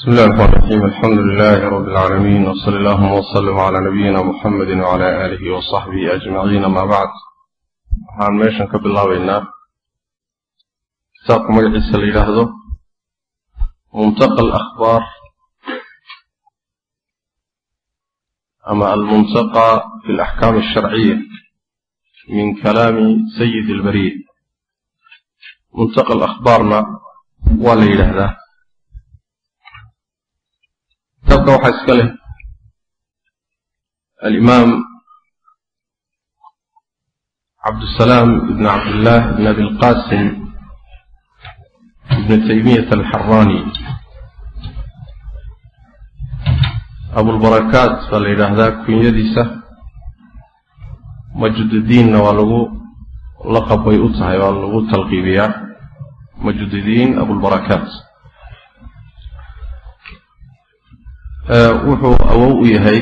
بسم الله الرحمن الرحيم الحمد لله رب العالمين وصل اللهم وسلم على نبينا محمد وعلى آله وصحبه أجمعين ما بعد waxaan meeshan ka bilaabaynaa kitaabka magaciisa la yidhaahdo muntaqa alakhbaar ama almuntaqa fi alaxkaam alsharciya min kalaami sayid albariya muntaqa alakhbaarna waa la yidhaahdaa kitaabka waxaa iska leh. Alimaam cabdusalaam ibn cabdillaah ibn abilqasim ibn taymiyat alxarani abulbarakaat baa la yidhaahdaa kunyadiisa. Majududiinna waa lagu laqab bay u tahay waa lagu talqiibiyaa. Majududiin abulbarakaat wuxuu awow u yahay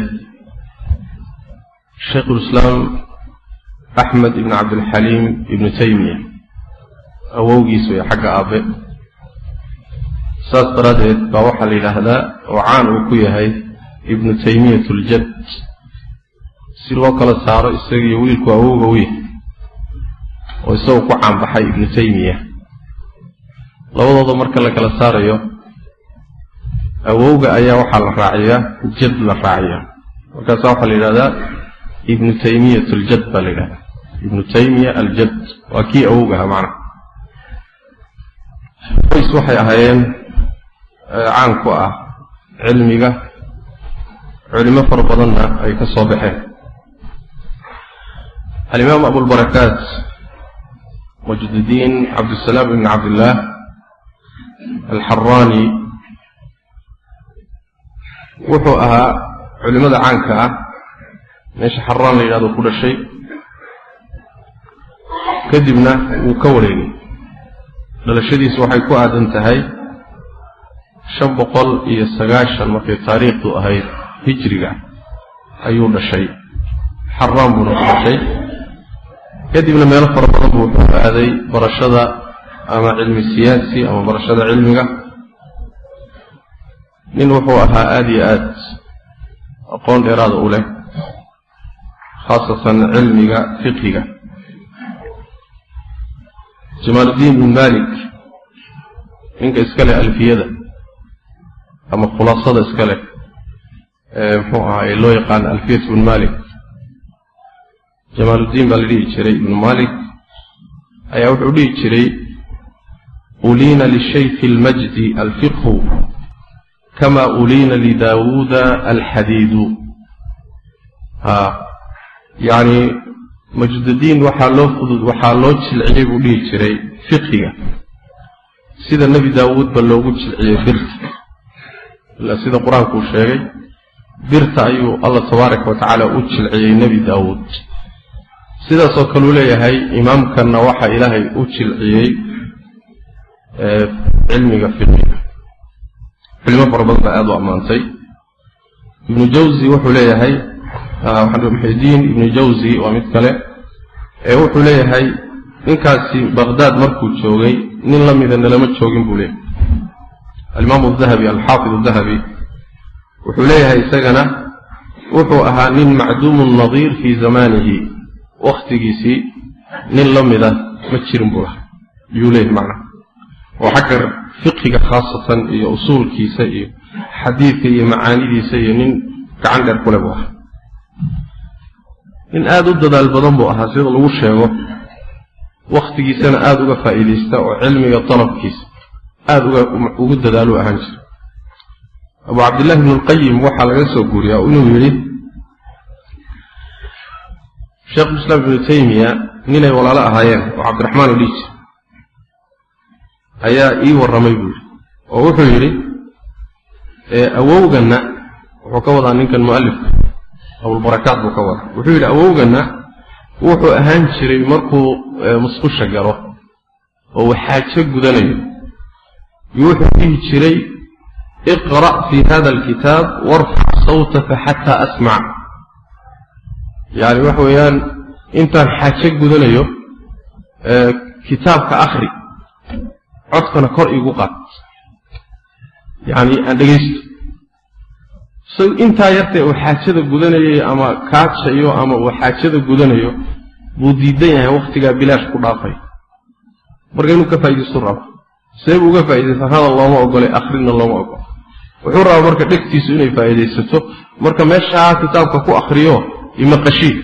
shaykhulislaam axmed ibn cabdilxaliim ibnu taymiya. Awowgiis way xagga aabe saas daraaddeed baa waxaa la yidhaahdaa oo caan uu ku yahay ibnu taymiyat uljad si loo kala saaro isagiiyo wiilku awowga u yahay oo isagoo ku caanbaxay ibnu taymiya. Labadooda marka la kala saarayo awowga ayaa waxaa la raaciyaa jad la raaciyaa. Markaasa waxaa la yidhahdaa ibnu taymiyat aljad baa la yidhahdaa. Ibnu taymiya aljad waa kii awowgaha macnaha. Qoys waxay ahaayeen caan ku ah cilmiga. Culimo fara badanna ay ka soo baxeen. Alimaam abulbarakaat majdudiin cabdisalaam ibn cabdillaah alxaraani wuxuu ahaa culimmada caanka ah. Meesha xaraan la yidhahdo ku dhashay. Kadibna wuu ka wareegay. Dhalashadiisu waxay ku aadan tahay shan boqol iyo sagaashan markay taariikhdu ahayd hijriga ayuu dhashay. Xaraan buuna ku dhashay. Kadibna meelo fara badan buu wuxuu aaday barashada ama cilmi siyaasi ama barashada cilmiga nin wuxuu ahaa aada iyo aad aqoon dheeraada u leh khaasatan cilmiga fiqhiga. Jamaaludiin bin malik ninka iska leh alfiyada ama khulaasada iska leh ee muxuu ahaa ee loo yaqaan alfiyat bn malik jamaaludiin baa la dhihi jiray ibnu malik ayaa wuxuu dhihi jiray uliina lishayki اlmajdi alfiqhu kama uliina lidaawuuda alxadiidu ha yacni majdudiin waxaa loo fudud waxaa loo jilciyey buu dhihi jiray fiqhiga sida nebi daawuudba loogu jilciyey birta ila sida qur'aankuu sheegay birta ayuu allah tabaaraka wa u jilciyey nebi daawuud sidaasoo kaleu leeyahay imaamkanna waxaa ilaahay u jilciyey cilmiga fiqhiga culimo fara badan baa aada u ammaantay. Ibnu jawzi wuxuu leeyahay muxidiin ibnu jawzi waa mid kale ee wuxuu leeyahay ninkaasi baqdaad markuu joogay nin la mida nalama joogin buu leeyahay. Alimaam dahabi alxaafid dahabi wuxuu leeyahay isagana wuxuu ahaa nin macduumu nadiir fii zamanihi wakhtigiisii nin la mida ma jirin buu lahaa. Yuu leeyahay macnaha oo xagga fiqiga khaasatan iyo usuulkiisa iyo xadiidka iyo macaanidiisa iyo nin gacan dheer kule buu ahaa. Nin aada u dadaal badan buu ahaa sida lagu sheego. Wakhtigiisana aada uga faa'iidaysta oo cilmiga dalabkiisa aada uga ugu dadaalu ahaan jira. Abu cabdillahi ibnu lqayim waxaa laga soo guuriyaa inuu yidhi sheekhulislaam ibnu taymiya ninay walaalo ahaayeen oo cabdiraxmaan u dhihi jira ayaa ii warramay buu yidhi. Oo wuxuu yidhi awowganna wuxuu ka wadaa ninkan mu'alifka abulbarakaat buu ka wadaa. Wuxuu yidhi awowganna wuxuu ahaan jiray markuu musqusha galo oo uu xaajo gudanayo. Wuxuu dhihi jiray iqra' fii hada alkitaab warfac sawtaka xataa asmac yani waxa weeyaan intaan xaajo gudanayo kitaabka akri codkana kor igu qaad. Yani aan dhegaysto. Isagu intaa yartee uu xaajada gudanayay ama kaajayo ama uu xaajada gudanayo buu diidan yahay wakhtigaa bilaash ku dhaafay. Marka inuu ka faaidaystu raba see buu uga faa'idaysan hadal looma ogole akhrina looma ogolo wuxuu rabaa marka dhegtiisu inay faa'iidaysato marka meeshaa kitaabka ku akriyo imaqashii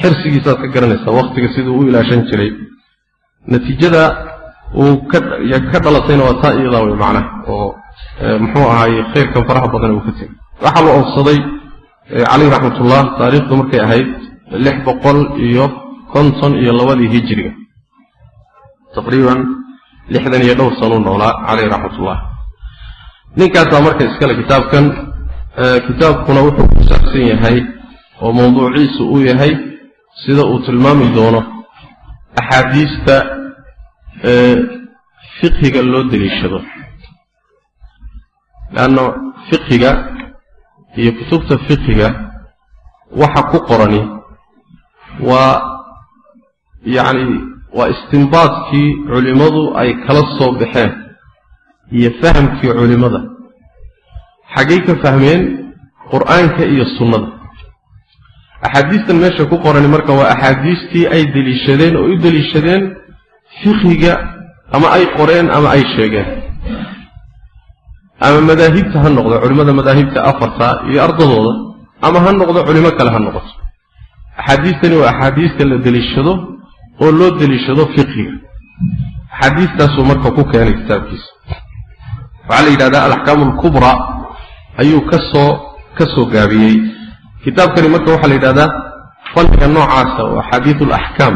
xirsigiisaad ka garanaysaa wakhtiga siduu u ilaashan jiray natiijada uu ka dhalatayna waa taa iyadaa wey macnaha oo muxuu ahaay khayrkan faraha badan uu ka tegay waxaa la oofsaday caleyh raxmatullah taariikhdu markay ahayd lix boqol iyo konton iyo labadii hijiriga taqriiban lixdan iyo dhowr sanuu noolaa caleyh raxmatullah. Ninkaasaa marka iskale kitaabkan kitaabkuna wuxuu ku yahay oo mawduuciisu uu yahay sida uu tilmaami doono axaadiista fiqhiga loo deliishado. Leanna fiqhiga iyo kutubta fiqhiga waxa ku qorani waa yacni waa istimbaadkii culimmadu ay kala soo baxeen iyo fahamkii culimmada xaggay ka fahmeen qur'aanka iyo sunnada axaadiistan meesha ku qorani marka waa axaadiistii ay deliishadeen oo u deliishadeen fiqhiga ama ay qoreen ama ay sheegeen. Ama madaahibta ha noqdo culimmada madaahibta afarta iyo ardadooda ama ha noqdo culimo kale ha noqoto. Axaadiistani waa axaadiista la deliishado oo loo deliishado fiqhiga. Axaadiistaasuu marka ku keenay kitaabkiisa. Waxaa la yidhahdaa alaxkaamu alkubraa ayuu ka soo ka soo gaabiyey kitaabkani marka waxaa la yidhahdaa fanniga noocaasa oo axaadiisu alaxkaam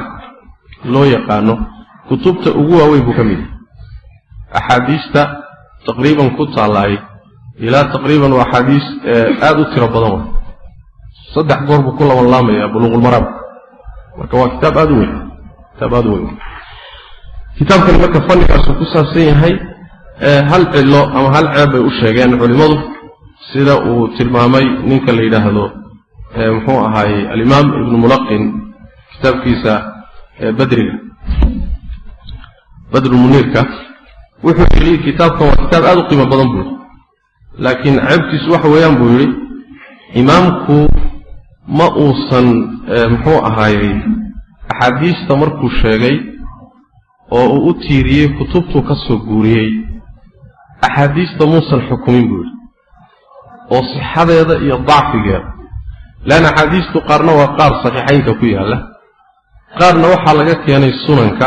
loo yaqaano kutubta ugu waaweyn buu ka mid yahay. Axaadiista taqriiban ku taalaay ilaa taqriiban waa axaadiis aada u tiro badan wa. Saddex goor buu ku labanlaamaya buluuqulmaraam marka waa kitaab aada u weyn kitaab aada u weyn. Kitaabkani marka fannigaasuu ku saabsan yahay hal cillo ama hal ceeb bay u sheegeen culimmadu sida uu tilmaamay ninka la yidhaahdo muxuu ahaaye alimaam ibnu mulaqin kitaabkiisa badriga. Badrulmuniirka wuxuu yidhi kitaabkan waa kitaab aada u qiimo badan buu yidhi. Laakiin ceebtiisu waxa weeyaan buu yidhi imaamku ma uusan muxuu ahaayey axaadiista markuu sheegay oo uu u tiiriyey kutubtuu ka soo guuriyey axaadiista muusan xukumin buu yidhi. Oo sixadeeda iyo dacfigeeda leanna axaadiistu qaarna waa qaar saxiixaynka ku yaalla. Qaarna waxaa laga keenay sunanka.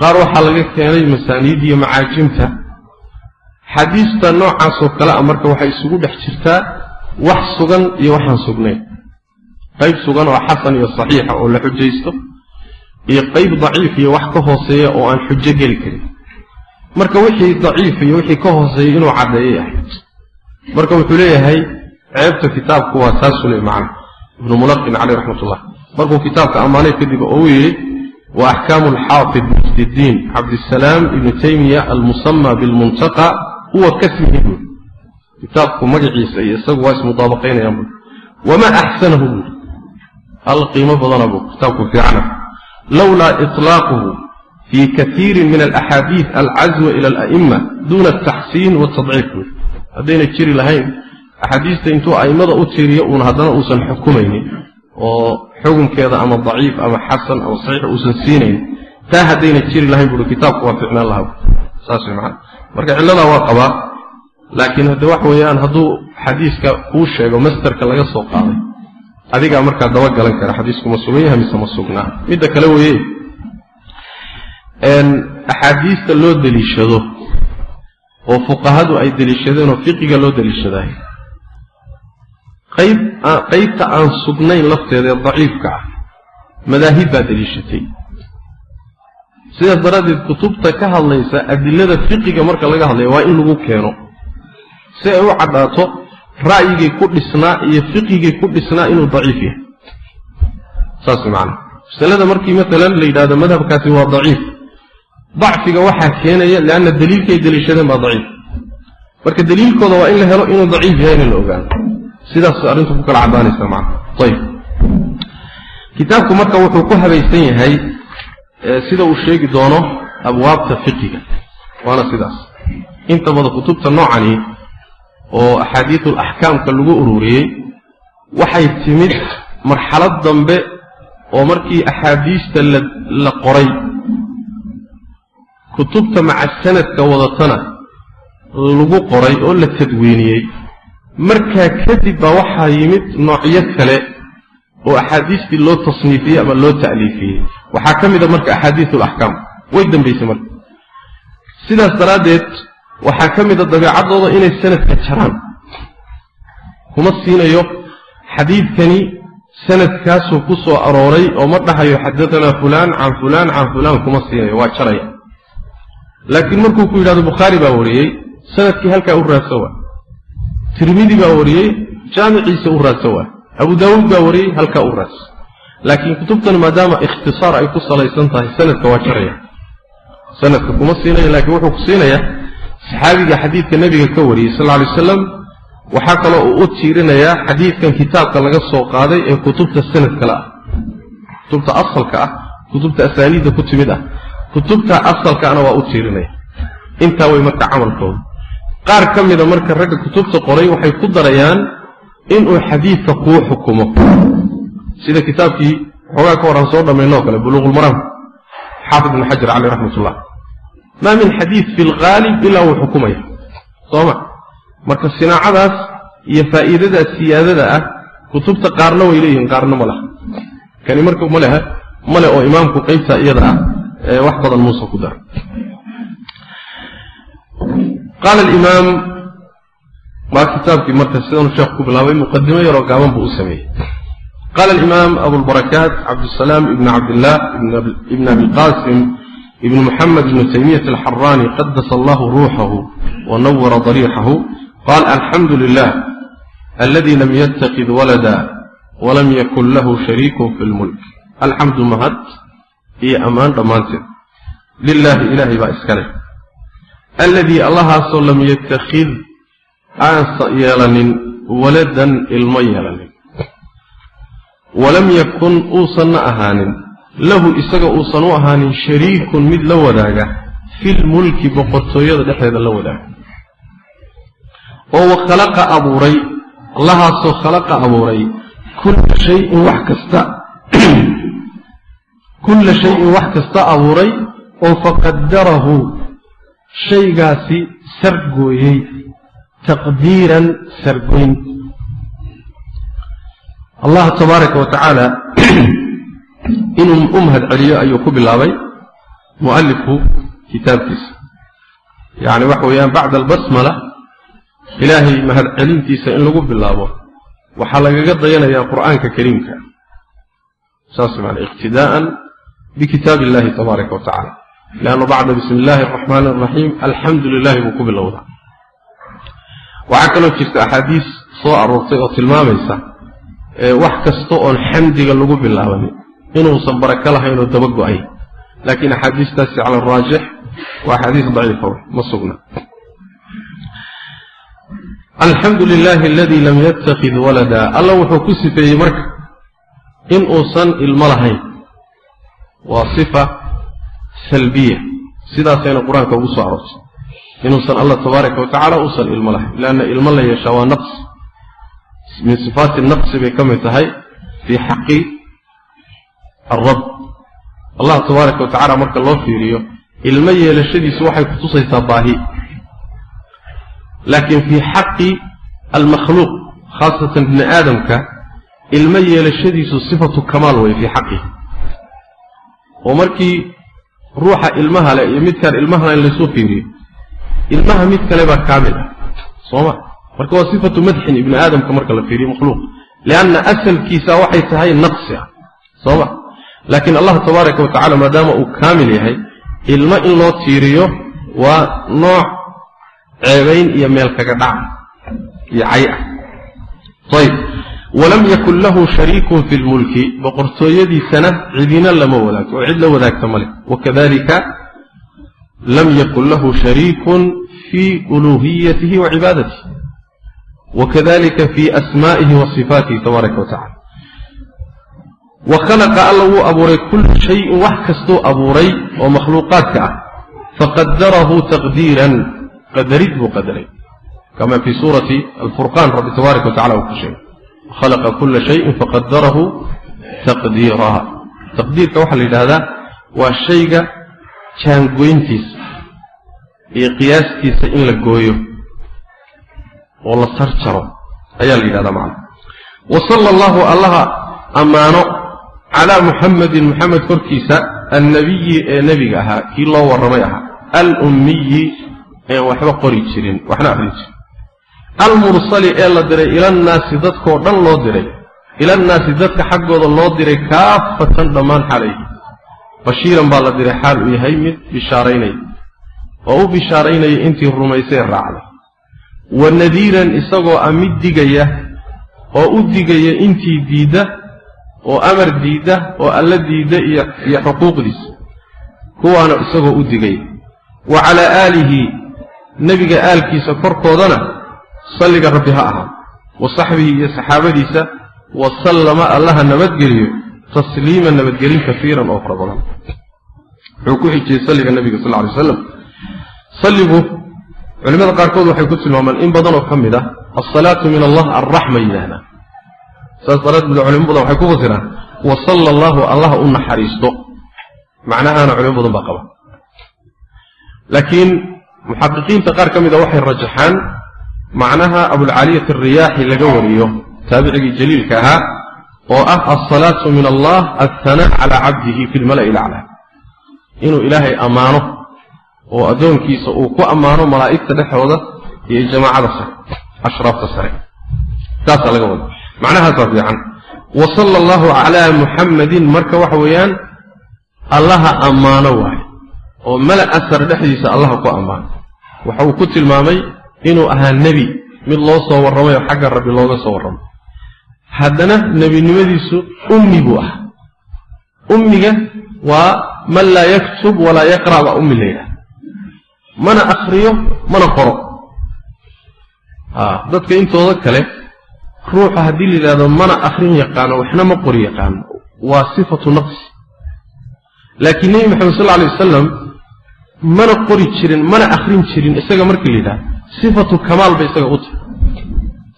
Qaar waxaa laga keenay masaaniid iyo macaajimta. Xadiista noocaasoo kale a marka waxay isugu dhex jirtaa wax sugan iyo waxaan sugnayn. Qayb sugan oo xasan iyo saxiixa oo la xujaysto iyo qayb daciif iyo wax ka hooseeya oo aan xujo geli karin. Marka wixii daciif iyo wixii ka hooseeya inuu caddeeyay ahayd marka wuxuu leeyahay ceebta kitaabku waa taasuu le macna ibnu mulaqin caleyh raxmat ullah markuu kitaabka ammaanay kadib oo uu yidhi wa axkaamu alxaafid mufdidiin cabdisalaam ibnu taymiya almusama bilmuntaqa huwa kasmihi buuri kitaabku magaciisa iyo isagu waa ismudaabaqaynayaan buuri wamaa axsanahu? Buuri hal qiimo badana buu kitaabku fiicana lowlaa iطlaaquhu fi kaiirin min alaxaadiid alcazwa ila ala'ima duna ataxsiin watadciif buuri haddayna jiri lahayn axaadiista intuu a'immada u tiiriyo uun haddana uusan xukumaynin oo xukunkeeda ama daciif ama xasan ama saxiix uusan siinayn taa haddayna jiri lahayn buui kitaabku waa ficnaan lahaa saas macana marka cilladaa waa qabaa laakiin hadde wax weeyaan hadduu xadiiska kuu sheego masterka laga soo qaaday adigaa markaa dabagalan kara xadiisku ma sugan yahay mise ma sugnaa. Midda kale weeye axaadiista loo deliishado oo fuqahadu ay deliishadeen oo fiqiga loo deliishadaay qaybta aan sugnayn lafteeda ee daciifka ah. Madaahib baa deliishatay sidaas daraaddeed kutubta ka hadlaysa adilada fiqiga marka laga hadlaya waa in lagu keeno. Si ay u caddaato ra'yigii ku dhisnaa iyo fiqigii ku dhisnaa inuu daciif yahay. Saas macana masalada markii maalan la yidhahdo madhabkaasi waa daciif. Dacfiga waxaa keenaya leanna daliilkay daliishadeen baa daciif. Marka daliilkooda waa in la helo inuu daciif yahay in la ogaano sidaas arrintu ku kala caddaanaysa macana ayib. Kitaabku marka wuxuu ku habaysan yahay sida uu sheegi doono abwaabta fiqiga waana sidaas. Inta badan kutubta noocani oo axaadiisul axkaamka lagu ururiyey waxay timid marxalad dambe oo markii axaadiista la qoray. Kutubta maca sanadka wadatana lagu qoray oo la tadwiiniyey markaa kadib baa waxaa yimid noocyo kale oo axaadiistii loo tasniifiyey ama loo ta'liifiyey. Waxaa ka mid a marka axaadiisul axkaam. Way dambaysay marka. Sidaas daraaddeed waxaa ka mid a dabeecaddooda inay sanadka jaraan. Kuma siinayo xadiidkani sanadkaasuu ku soo arooray oo ma dhahayo xadatanaa fulaan can fulaan can fulaan kuma siinayo waa jaraya. Laakiin markuu ku yidhahdo bukhaari baa wariyey sannadkii halkaa u raadsan waa tirmidi baa wariyey jaamiciisa u raadsan waa. Abu daawuud baa wariyey halkaa u raadsan laakiin kutubtan maadaama ikhtisaar ay ku salaysan tahay sanadka waa jaraya. Sanadka kuma siinayo laakiin wuxuu ku siinayaa saxaabiga xadiidka nebiga ka wariyey sal alay wasalam waxaa kaloo uu u tiirinayaa xadiidkan kitaabka laga soo qaaday ee kutubta sanad kale ah. Kutubta asalka ah kutubta asaaniidda ku timid ah. Kutubta asalkaana waa u tiirinaya. Intaa way marka camalkooda qaar ka mida marka ragga kutubta qoray waxay ku darayaan inuu xadiidka kuu xukumo. Sida kitaabkii xoogaa ka horan soo dhammaynoo kale buluuqulmaraam xaafid ibn xajar caleyh raxmatullah. Maa min xadiid fi lghaalib ilaa wuu xukumaya. Sooma marka sinaacadaas iyo faa'iidadaas siyaadada ah kutubta qaarna way leeyihiin qaarna ma laha. Kani marka ma leha male oo imaamku qaybta iyada ah wax badan muuse ku dara qaala alimaam waa kitaabkii marka sidanu sheekh ku bilaabay muqadimo yaroo gaaban buu u sameeyey qaala alimaam abulbarakaat cabdusalaam ibn cabdillah ibn abilqasim ibn muxamed ibn taymiyat alxarani qadasa allahu ruuxahu wanawara dariixahu qaal alxamdu lilah aladi lam yatakid walada walam yakun lahu shariikun fi lmulk alxamdu mahad iyo ammaan dhammaanteed lilaahi ilaahay baa iskale alladii allahaasoo lam yattakhid aansa yeelanin waladan ilmo yeelanin walam yakun uusanna ahaanin lahu isaga uusan u ahaanin shariikun mid la wadaaga filmulki boqortooyada dhexdeeda la wadaaga oo wa khalaqa abuuray allahaasoo khalaqa abuuray kulla shayin wax kasta kulla shayin wax kasta abuuray oo faqadarahu shaygaasi sargooyey taqdiiran sargoyn allah tabaaraka wa tacaala inuu u mahad celiyo ayuu ku bilaabay mu'alifku kitaabkiisa. Yacni waxa weeyaan bacda albasmala ilaahay mahad celintiisa in lagu bilaabo waxaa lagaga dayanayaa qur'aanka kariimka. Saas maana iqtidaa'an bikitaab illahi tabaaraka wa tacala leannu bacda bismi illaahi araxmaani araxiim alxamdu lilahi buu ku bilowdaa waxaa kaloo jirta axaadiis soo aroortay oo tilmaamaysa wax kasta oon xamdiga lagu bilaabanin inuusan barako lahayn oo daba go'ay laakiin axaadiistaasi cala araajix waa axaadiis daciifa ma sugna alxamdu lilahi aladii lam yatakid walada alla wuxuu ku sifeeyey marka in uusan ilmo lahayn salbiya. Sidaasayna qur'aanka ugu soo aroortay. Inuusan allah tabaaraka wa tacala uusan ilmo lahayn. Leanna ilmo la yeeshaa waa naqsi min sifaati naqsi bay ka mid tahay fii xaqi alrab allah tabaaraka wa tacala marka loo fiiriyo ilmo yeelashadiisu waxay kutusaysaa baahi. Laakiin fii xaqi almakhluuq khaasatan bini aadamka ilmo yeelashadiisu sifatu kamaal wey fii xaqihi oo markii ruuxa ilmaha leh iyo midkaan ilmaha in laysuu fiiriyo. Ilmaha mid kale baa kaamil ah sooma marka waa sifatu madxin ibni aadamka marka la fiiriyo makhluuq. Lianna asalkiisa waxay tahay naqsi ah sooma laakiin allah tabaaraka wa tacala maadaama uu kaamil yahay ilmo in loo tiiriyo waa nooc ceebayn iyo meel kaga dhac iyo cay ah. Ayib walam yakun lahu shariikun fi lmulki boqortooyadiisana cidina lama wadaagto oo cid la wadaagta male wakadalika lam yakun lahu shariikun fi uluhiyatihi wa cibaadatihi. Wakadalika fi asma'ihi wa sifaatihi tabaaraka wa tacala wa khalaqa alla wuu abuuray kula shayin wax kastuu abuuray oo makhluuqaadka ah. Faqadarahu taqdiiran qadarid buu qadaray. Kama fi suurati alfurqan rabbi tabaaraka wa uu ku sheegay khalaqa kula shayin faqadarahu taqdiira taqdiirka waxaa la yidhahdaa waa shayga jaangoyntiisa iyo qiyaastiisa in la gooyo oo la sarjaro. Ayaa la yidhahdaa macna. Wa sala allahu allaha ammaano calaa muxamedin muxamed korkiisa annabiyi ee nebiga ahaa kii loo warramay ahaa alummiyi een waxba qori jirin waxna aqrin jirin almursali ee la diray ilannaasi dadkoo dhan loo diray ilannaasi dadka xaggooda loo diray kaafatan dhammaan xalayhi bashiiran baa la diray xaal uu yahay mid bishaaraynaya oo u bishaaraynaya intii rumaysee raacday. Wa nadiiran isagoo ah mid digaya oo u digaya intii diidda oo amar diidda oo alla diidda iyo xuquuqdiisa kuwaana isagoo u digaya wa calaa aalihi nebiga aalkiisa korkoodana salliga rabbi ha ahaa. Wa saxbihi iyo saxaabadiisa wa sallama allaha nabadgeliyo tasliiman nabadgelin kafiiran oo fara badan. Wuxuu ku xijiyey salliga nebiga sal ly slam salligu culimmada qaarkood waxay ku tilmaamaan in badan oo ka mid ah alsalaatu min allah alraxma yidhahdaan saas daraaddeed culimo badan waxay ku fasiraan wa salla allahu allaha u naxariisto. Macnahaana culimo badan baa qaba. Laakiin muxaqiqiinta qaar ka mida waxay rajaxaan macnaha abulcaliyat alriyaaxi laga wariyo taabicigii jaliilka ahaa oo ah alsalaatu min allah alhanaa calaa cabdihi fi lmala'i laclaa inuu ilaahay ammaano oo addoonkiisa uu ku ammaano malaa'igta dhexooda iyo jamaacada sare ashraafta sare. Saasaa laga wada macnahaasaa fiican wa sala allahu calaa muxammadin marka waxa weeyaan allaha ammaano waayo oo mala'a sare dhexdiisa allaha ku ammaano. Waxa uu ku tilmaamay inuu ahaa nebi. Mid loo soo warramay oo xagga rabbi looga soo warramay. Haddana nebinimadiisu ummi buu ah ummiga waa man laa yaktub walaa yaqra' baa ummi la yidhaha mana akriyo mana qoro. Dadka intooda kale ruuxa haddii la yidhahdo mana akrin yaqaano waxna ma qori yaqaano. Waa sifatu naqsi. Laakiin nebi maxamed sal alay wasalam mana qori jirin mana akrin jirin isaga markii la yidhahdo sifatu kamaal bay isaga u tahay.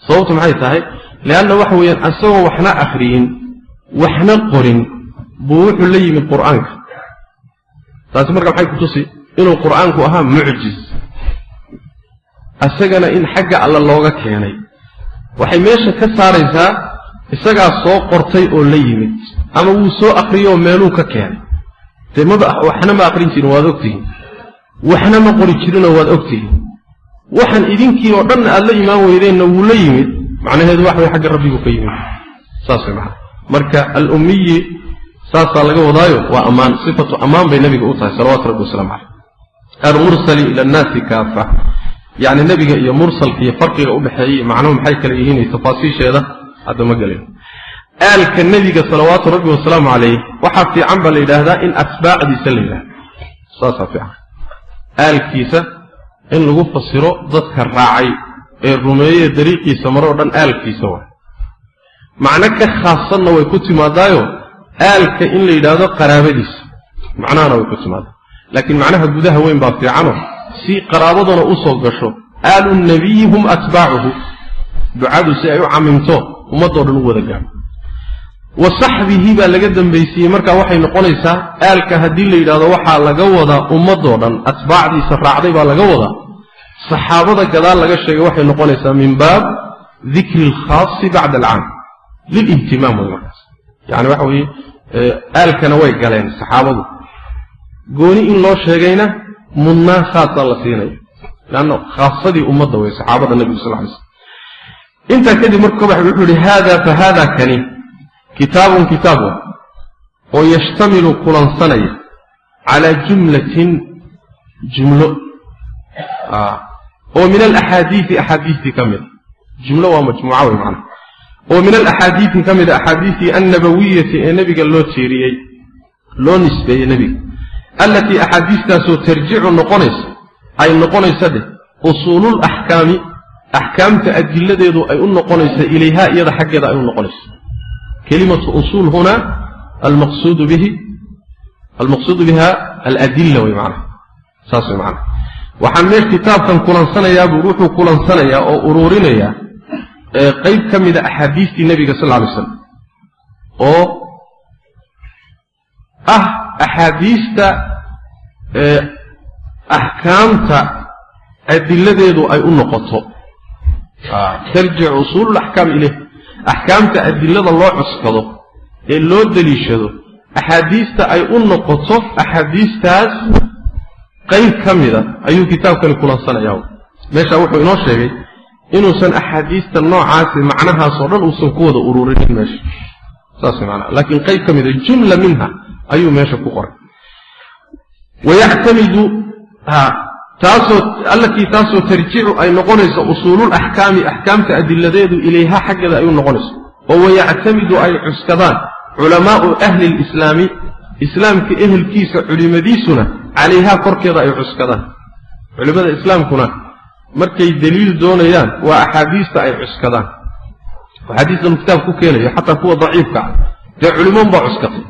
Sababtu maxay tahay? Leanna waxa weeyaan isagoo waxna akhriyin waxna qorin buu wuxuu la yimid qur'aanka. Taasi marka maxay ku tusi? Inuu qur'aanku ahaa mucjiz. Isagana in xagga alla looga keenay. Waxay meesha ka saaraysaa isagaa soo qortay oo la yimid ama wuu soo akriyoo meeluu ka keenay. Dee maba waxna ma akrin jirin waad ogtihiin. Waxna ma qori jirinoo waad ogtihiin waxaan idinkii oo dhanna aad la imaan weydeenna wuu la yimid. Macnaheedu wax way xagga rabbigu ka yimid. Saas way macana marka alummiyi saasaa laga wadaayo waa ammaan sifatu ammaan bay nabiga u tahay salawatu rabbi wasalaamu caleyh almursali ila annaasi kaafa. Yacni nebiga iyo mursalka iyo farqiga udhexeeyey macnuhu maxay kala yihiin iyo tafaasiisheeda hadda ma gelin aalka nebiga salawaatu rabbi wasalaamu calayh waxaa fiican baa la yidhaahdaa in atbaacdiisa la yidhahda saasaa fiican. Aalkiisa in lagu fasiro dadka raacay ee rumeeye dariiqiisa maroo dhan aalkiisa waa macno ka khaasanna way ku timaadaayo aalka in la yidhaahdo qaraabadiisa. Macnahana way ku timaadaa laakiin macnaha gudaha weyn baa fiicano si qaraabaduna u soo gasho aalu nabiyi hum atbaacuhu. Ducadu si ay u camimto ummadoo dhan u wada gaadho wa saxbihi baa laga dambaysiiyey marka waxay noqonaysaa aalka haddii la yidhahdo waxaa laga wadaa ummadoo dhan atbaacdiisa raacday baa laga wadaa saxaabada gadaal laga sheegay waxay noqonaysaa min baab dikri alkhaasi bacda alcaam lilihtimaam wey markaas. Yani waxa weeye aalkana way galeen saxaabadu. Gooni in loo sheegayna mudnaan khaasaa la siinaya leanna khaasadii ummadda wey saxaabada nebigu sal lay slam intaa kadib markuu ka baxay wuxuu yihi haada fa haada kani kitaabun kitaab wa oo yashtamilu kulansanaya calaa jumlatin jumlo oo min alaxaadiisi axaadiistii ka mid jumlo waa majmuuca wey macana oo min alaxaadiidi ka mid a axaadiistii annabawiyati ee nebiga loo tiiriyey loo nisbeeyey nebiga. Allatii axaadiistaasoo tarjicu noqonaysa ay noqonaysa dheh usuulul axkaami axkaamta adiladeedu ay u noqonaysa ilayha iyada xaggeeda ay u noqonayso kelimatu usuul huna almaqsuudu biha aladilla wey macnaha saas wey macnaha waxaan meel kitaabkan kulansanayaa buu wuxuu kulansanayaa oo uruurinayaa qayb ka mida axaadiistii nebiga sal alay slam oo ah axaadiista axkaamta adiladeedu ay u noqoto. Tarjic usuulu laxkaam ileyh axkaamta adilada loo cuskado ee loo deliishado axaadiista ay u noqoto axaadiistaas qayb ka mida ayuu kitaabkani kulansanaya meesha wuxuu inoo sheegay inuusan axaadiista noocaasi macnahaasoo dhan uusan ku wada ururinin meesha. Saas maanaa laakiin qayb ka mida jumla minha ayuu meesha ku qoray. Wayactamidu taasoo allatii taasoo tarjicu ay noqonayso usuulul axkaami axkaamta adiladeedu ilayha xaggeeda ay u noqonayso oo wayactamidu ay cuskadaan culamaau ahli lislaami islaamka ehelkiisa culimadiisuna calayhaa korkeeda ay cuskadaan. Culimmada islaamkuna markay deliil doonayaan waa axaadiista ay cuskadaan. Axaadiistan kitaab ku keenayo xataa kuwa daciifka ah. Dee culimoon baa cuskatay.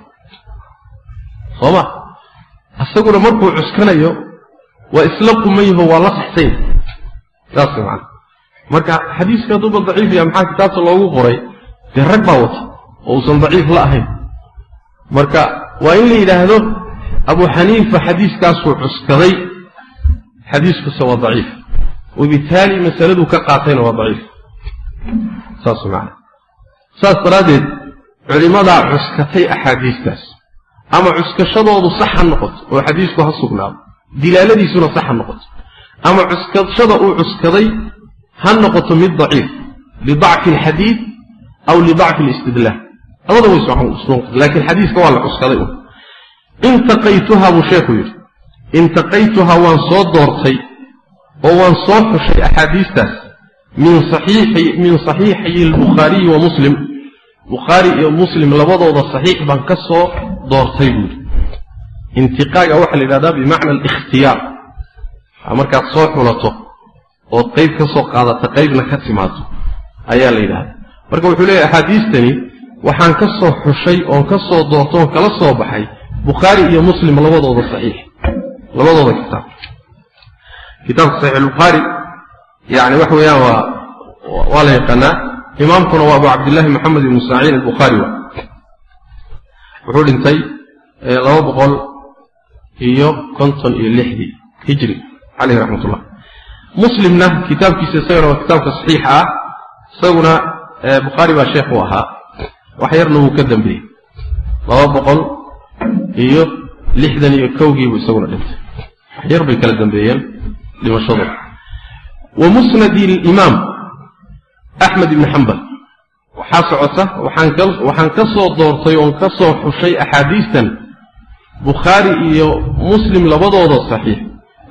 Sooma isaguna markuu cuskanayo waa isla qumayaho waa la saxsanya saas macana marka xadiiska hadduuba daciif yaha maxaa kitaabta loogu qoray? Dee rag baa wata oo uusan daciif la ahayn. Marka waa in la yidhaahdo abu xaniifa xadiiskaasuu cuskaday. Xadiiskuse waa daciif. Wabitaali masaladuu ka qaatayna waa daciif. Saas macana saas daraaddeed culimmadaa cuskatay axaadiistaas. Ama cuskashadoodu ha noqoto oo xadiisku ha sugnaado. Dilaaladiisuna sax ha noqoto. Ama cuskashada uu cuskaday ha noqoto mid daciif. Lidacfi alxadiid aw lidacfi alistidlaal. Labada way laakiin xadiiska waa la cuskaday un intaqaytuha buu sheekhu yidhi. Intaqaytuha waan soo doortay oo waan soo xushay axaadiistaas min min saxiixayi albukhaariyi wa muslim. Bukhaari iyo muslim labadooda saxiix baan ka soo doortay buuri intiqaaga waxaa la yidhahdaa bimacna alikhtiyaar. Markaad soo xulato ood qayb ka soo qaadata qaybna ka timaado ayaa la yidhahdaa. Marka wuxuu leeyahy axaadiistani waxaan ka soo xushay oon ka soo doorto oon kala soo baxay bukhaari iyo muslim labadooda saxiix. Labadooda kitaab. Kitaabka saxiix albukhaari yani waxa weeyaan waa waa la yaqaanaa imaamkuna waa abu cabdillahi moxamed ibnu saciid albukhaari wa. Wuxuu dhintay laba boqol iyo konton iyo lixdii hijri caleyhi raxmat ullah muslimna kitaabkiisa isagana waa kitaabka saxiixa ah isaguna bukhaari baa sheekh u ahaa. Wax yarna wuu ka dambeeyey. Laba boqol iyo lixdan iyo kowgiibuu isaguna dhintay. Yar bay kala dambeeyeen dhimashadu. Wa musnadi limaam axmed ibni xambal waxaa socota waxaan ka soo doortay oon ka soo xushay axaadiistan bukhaari iyo muslim labadooda saxiix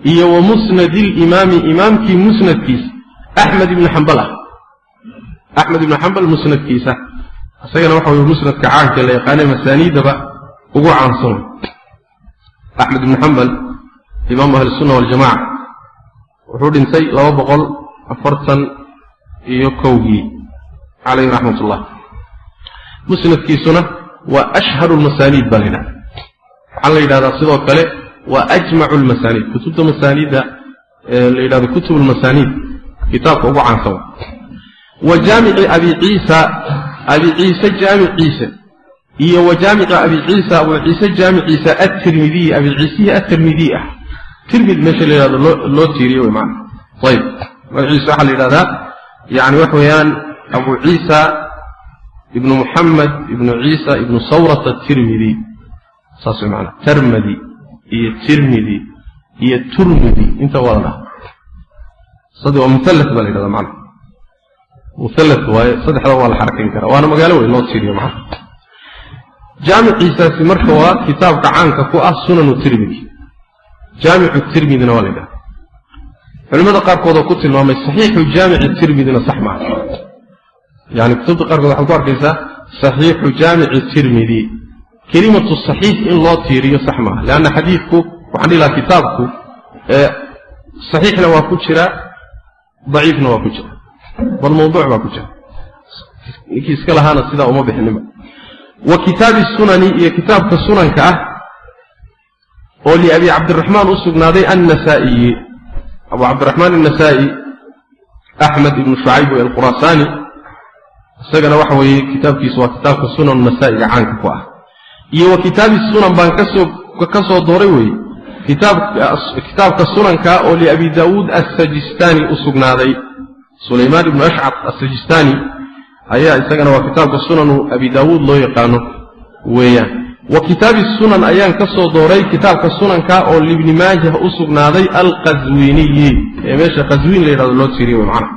iyo wa musnadi limaami imaamkii musnadkiisa axmed ibni xambal ah. Axmed ibni xambal musnadkiisa. Isagana waxa weye musnadka caanka la yaqaane masaaniidaba ugu caansan. Axmed ibni xambal imaamu ahlisunna waljamaca wuxuu dhintay laba boqol afartan iyo kowgii calayhi raxmat ullah musnadkiisuna waa ashharu lmasaaniid baa la yidhahda waxaa la yidhahdaa sidoo kale waa ajmacu lmasaaniid kutubta masaaniidda la yidhahdo kutub lmasaaniid kitaabka ugu caansan. Wa jaamici abi ciisa abi ciise. jaamiciisa iyo wa jaamici abi ciisa abu ciise jaamiciisa atirmidiy abi ciisihi atirmidiy ah. Tirmid meesha la yidhahdo loo tiiriyo wey maana ayib magaciisa waxaa la yidhahdaa yani waxa weeyaan abu ciisa ibnu muxamed ibnu ciisa ibnu sawrat atirmidi saas way maanaa termadi iyo tirmidi iyo turmidi inta wada dhaha sad waa muallat baa la yidhahda macana muallat waaye saddexda waa la xarakayn karaa. Waana magaalo weyn loo tiiriyo macana jaamiciisaasi marka waa kitaabka caanka ku ah sunanu tirmidi jaamicu tirmidina waa la yidhahda culimada qaarkood oo ku tilmaamay saxiixu jaamici tirmidina sax maaha yani kutubta qaarkood waxaad ku arkaysaa saxiixu jaamici tirmidi kelimatu saxiix in loo tiiriyo sax maaha leanna xadiidku waxaan dhihi lahaa kitaabku saxiixna waa ku jira daciifna waa ku jira. Bal mawduuc baa ku jira. Ninkii iska lahaana sidaa uma bixinima wa kitaabi sunani iyo kitaabka sunanka ah oo liabi cabdiraxmaan u sugnaaday annasaa'iyi abu cabdiraxmaan annasaa'i axmed ibnu shucayb alqurasaani isagana waxa weeye kitaabkiisu waa kitaabka sunan nasaa'iga caanka ku ah. Iyo wa kitaabi sunan baan ka soo ka soo dooray weeye kitaabka sunanka oo liabi daawuud assajistaani u sugnaaday. Sulaymaan ibnu ashcab assajistaani ayaa isagana waa kitaabka sunanu abi daawuud loo yaqaano weeyaan. Wa kitaabi sunan ayaan ka soo dooray kitaabka sunanka oo libni maajah u sugnaaday alqaswiniyi ee meesha qaswiin la yidhahdo loo tiiriye wey macana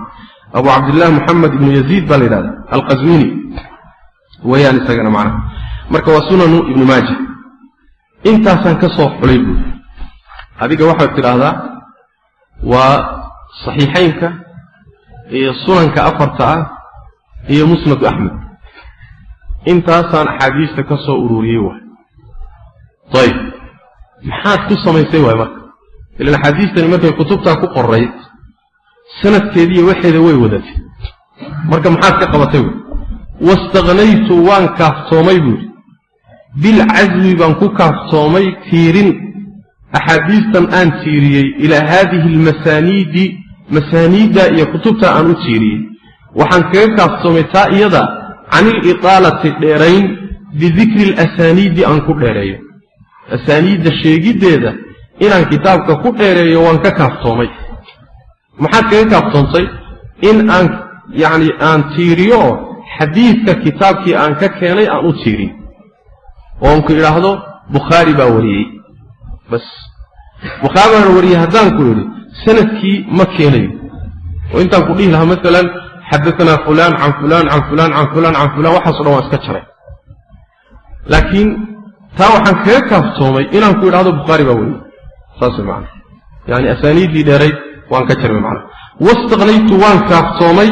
abu cabdillahi moxamed ibnu yaziid baa la yidhahda alqaswini weeyaan isagana macnaha. Marka waa sunanu ibnu maajah. Intaasaan ka soo xulay buuri adiga waxaad tidhaahdaa waa saxiixaynka iyo sunanka afarta ah iyo musnadu axmed. Intaasaan axaadiista ka soo ururiyey waay. Ayib. Maxaad ku samaysay waay marka? Ilan axaadiistani markay kutubtaa ku qorayd sanadkeediiyo waxeeda way wadatay marka maxaad ka qabatay wy wastakhnaytu waan kaaftoomay buuri bilcaswi baan ku kaaftoomay tiirin. Axaadiistan aan tiiriyey ilaa haadihi almasaaniidi masaaniidda iyo kutubta aan u tiiriyey waxaan kaga kaaftoomay taa iyada can ilitaalati dheerayn bidikri alasaaniidi aan ku dheereeyo. Asaaniidda sheegiddeeda inaan kitaabka ku dheereeyo waan ka kaaftoomay. Maxaad kaga kaaftoontay in aan yacni aan tiiriyo oo xadiidka kitaabkii aan ka keenay aan u tiiriyo oonku idhaahdo bukhaari baa wariyey. Bas. Bukhaari baan wariyey haddaan ku idhi sannadkii ma keenayo. Oo intaan ku dhihi lahaa maalan xadaanaa fulaan can fulaan can fulaan can fulaan can fulaan waxaaso dhan waan iska jaray. laakiin taa waxaan kaga kaaftoomay inaan ku idhahdo bukhaari baa wariyey saas macana yani asaaniiddii dheerayd waan ka jaray macana wastaknaytu waan kaaftoomay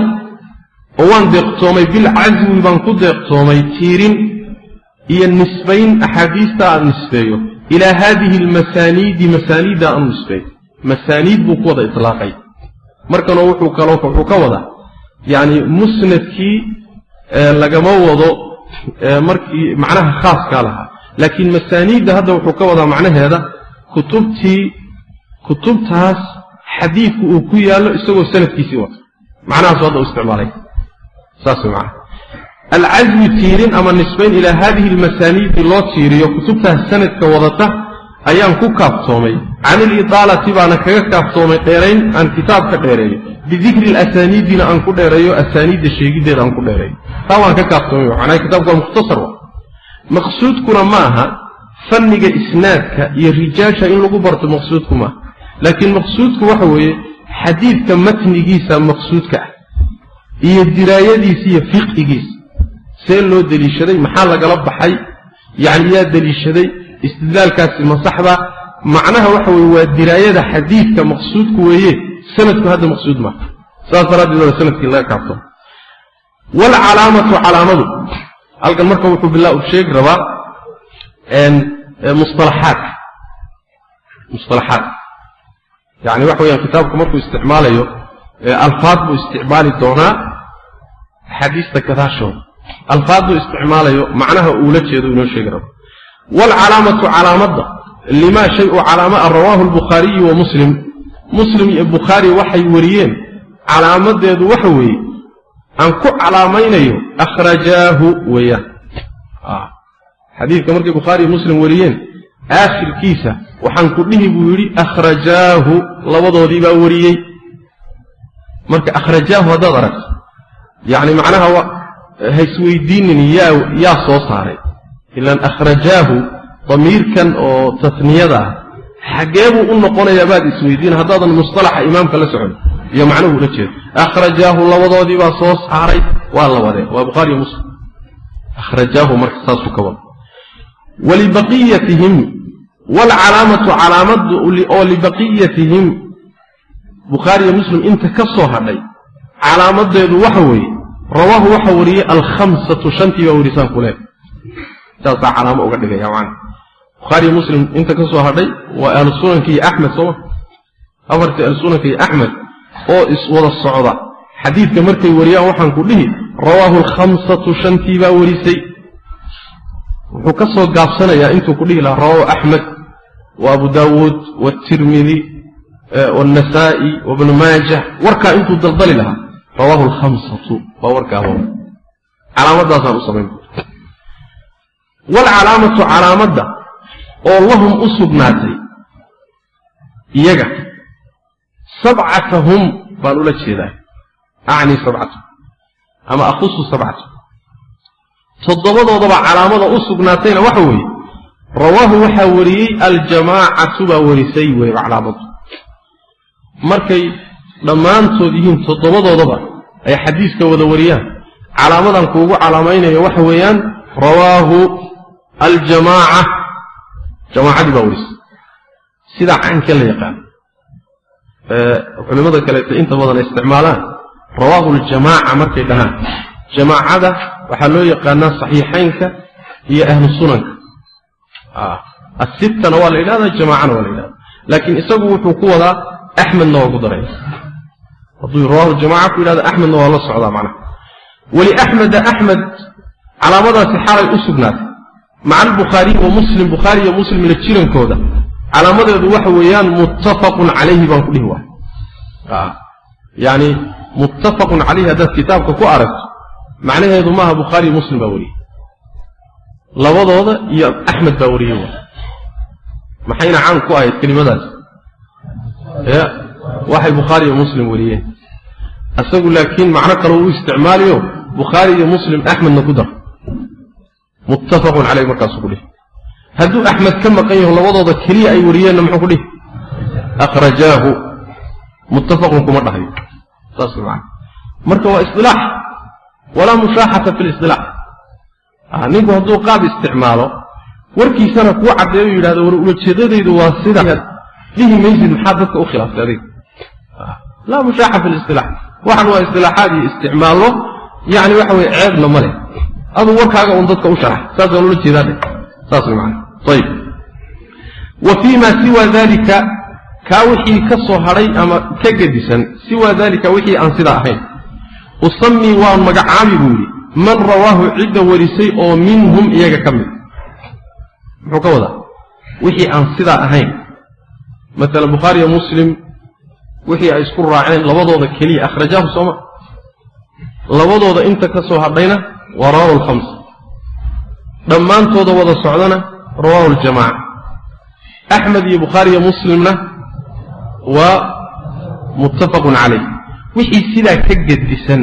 oo waan deeqtoomay bilcaswi baan ku deeqtoomay tiirin iyo nisbayn axaadiista aan nisbeeyo. ilaa haadihi almasaaniidi masaaniidda aan nisbeeyo. masaaniid buu ku wada itlaaqay markanoo wuxuu kaloo wuxuu ka wadaa yacni musnadkii lagama wado markii macnaha khaaskaa lahaa. Laakiin masaaniidda hadda wuxuu ka wadaa macnaheeda kutubtii kutubtaas xadiidku uu ku yaallo isagoo sanadkiisii wata macnahaasu hadda u isticmaalay. Saas way macnaha. Alcaswi tiirin ama nisbayn ilaa haadihi almasaaniidi loo tiiriyo kutubtaas sanadka wadata ayaan ku kaaftoomay. Can ilitaalati baana kaga kaaftoomay dheerayn aan kitaab ka dheereeyo. Bidikri alasaniidina aan ku dheereeyo asaaniidda sheegiddeeda aan ku dheereeyo. Taa waan ka kaaftoomay macnaha kitaabku waa mukhtasar wa. Maqsuudkuna ma aha fanniga isnaadka iyo rijaasha in lagu barto maqsuudku maaha. Laakiin maqsuudku waxa weeye xadiidka matnigiisa maqsuudka ah iyo diraayadiisa iyo fiqhigiisa. See loo deliishaday maxaa lagala baxay? Yacni yaa deliishaday istidlaalkaasi ma saxda macnaha waxa weye waa diraayada xadiidka maqsuudku weeye sanadku hadda maqsuud maaha saas daraaddeed waa sannadkii laga kaafto waalcalaamatu calaamadu halkan marka wuxuu bilaa sheegi rabaa musalaxaadka musalaxaadka yani waxa weyaan kitaabku markuu isticmaalayo alfaad buu isticmaali doonaa axaadiista gadaashooda alfaaduu isticmaalayo macnaha uula jeedo inoo sheegi rabo waalcalaamatu calaamadda limaa shay u calaama a rawaahu albukhaariyu wa muslim muslim iyo bukhaari waxay wariyeen calaamadeedu waxa weeye aan ku calaamaynayo akhrajaahu weeyaan xadiidka markay bukhaari iyo muslim wariyeen aakhirkiisa waxaan ku dhihi buu yidhi akhrajaahu labadoodii baa wariyey marka akhrajaahu haddaad aragto yacni macnaha haisweydiinin yaa yaa soo saaray ilaan akhrajaahu damiirkan oo tasniyada ah xaggee buu u noqonayaa baad isweydiin haddaadan mustalaxa imaamka la socon iyo macnuhu ula jeedo. Akhrajaahu labadoodii baa soo saaray waa la wadee waa bukhaariyo muslim. Akhrajaahu marka saasuu ka wada walibaqiyatihim waalcalaamatu calaamadu oo libaqiyatihim bukhaariyo muslim inta ka soo hadhay calaamadeedu waxa weeye rawaahu waxaa wariyey alkhamsatu shantii baa warisaan kule saasaa calaamo uga dhigaya macana bukhaariyo muslim inta ka soo hadhay waa ahlu sunanka iyo axmed sooma afartii ahlu sunanka iyo axmed oo iswada socda. Xadiidka markay wariyaan waxaan ku dhihi rawaahu alkhamsatu shantii baa warisay. Wuxuu ka soo gaabsanayaa intuu ku dhihi lahaa rawaahu axmed wa abu daawuud waatirmidi wannasaa'i wabnu maajah. Warkaa intuu daldali lahaa rawaahu alkhamsatu waa warkaaba calaamadaasaan u samayn waalcalaamatu calaamadda oo lahum u sugnaatay iyaga sabcatahum baan ula jeedaa acni sabcatahum ama akhusu sabcatahum toddobadoodaba calaamada u sugnaatayna waxa weeye rawaahu waxaa wariyey aljamaacatu baa warisay weliba calaamadu markay dhammaantood yihiin toddobadoodaba ay xadiiska wada wariyaan calaamadan kuugu calaamaynayo waxa weeyaan rawaahu aljamaaca. Jamaacadii baa warisay sidaa caynka la yaqaan. Culimmada kaleeto inta badan ay isticmaalaan rawaahu aljamaaca markay dhahaan. Jamaacada waxaa loo yaqaanaa saxiixaynka iyo ahlu sunanka. Asittana waa la yidhahdaa jamaacana waa la yidhahda laakiin isagu wuxuu ku wadaa axmedna waa ku daraya hadduu rawahu jamaca ku yidhahda axmedna waa la socdaa macnaha. Waliaxmeda axmed calaamadaasi xalay u sugnaatay maca albukhaariy wa muslim bukhaari iyo jirankooda. Calaamadeedu waxa weeyaan muttafaqun calayhi baan ku dhihi waay yani muttafaqun calayhi haddaad kitaabka ku aragto macnaheedu maaha bukhaari iyo muslim baa wariyey labadooda iyo axmed baa wariyey maxayna caan ku ahayd kelimadaas? Ya waxay bukhaari iyo muslim wariyeen. Isagu laakiin macno kale uu isticmaaliyo bukhaari iyo muslim axmedna ku dar muttafaqun caleyh markaasuu ku dhihi. Hadduu axmed ka maqan yaho labadooda keliya ay wariyeenna muxuu ku dhihi? Akhrajaahu muttafaqun kuma dhahayo. Saas maa marka waa isilaax walaa mushaaxata fi lisilaax ninku hadduu qaab isticmaalo warkiisana kuu caddeeyo yidhahdo war ulajeedadaydu waa sida dhihi maysid maxaa dadka u khilaaftay adiga? Laa mushaaxa fi lisilaax waxan waa istilaaxaad iyo isticmaallo. Yani waxa weye ceebna ma leh aduu warkaaga un dadka u sharax. Saasaan ula jeedaadhe saas way macana ayib wa fii ma siwa dalika kaa wixii ka soo hadhay ama ka gedisan siwa dalika wixii aan sidaa ahayn. Usamii waan magacaabi buu yidhi man rawaahu cidda warisay oo minhum iyaga ka mid. Muxuu ka wadaa? Wixii aan sidaa ahayn. Maala bukhaariyo muslim wixii ay isku raaceen labadooda keliya akhrajaahu sooma labadooda inta ka soo hadhayna waa rawaahu alkhamsa dhammaantooda wada socdana rawaahu aljamaaca axmed iyo bukhaariyo muslimna waa muttafaqun calayh. Wixii sidaa ka gedisan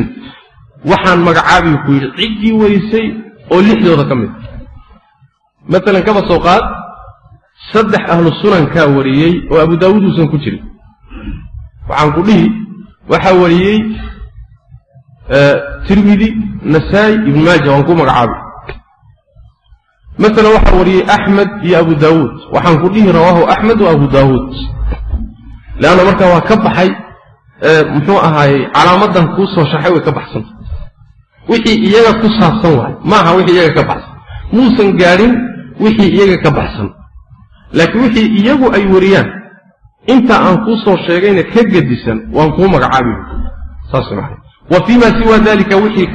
waxaan magacaabiyu ku yidhi ciddii warisay oo lixdooda ka mid. Maalan kaba soo qaad saddex ahlu sunankaa wariyey oo abu daawuud uusan ku jirin. Waxaan ku dhihi waxaa wariyey tirmidi nasaa-i ibnu maaja waan ku magacaabi maalan waxaa wariyey axmed iyo abu daawuud. Waxaan ku dhihi rawaahu axmed wa abu daawuud. Leanna markaa waa ka baxay muxuu ahaayey calaamadan kuu soo shaxay way ka baxsanta wixii iyaga ku saabsan waay. Maaha wixii iyaga ka baxsan. Muusan gaadhin wixii iyaga ka baxsan. Laakiin wixii iyagu ay wariyaan inta aan kuu soo sheegayna ka gedisan waan kuu magacaabi saas maa wa fii ma siwa dalika wixii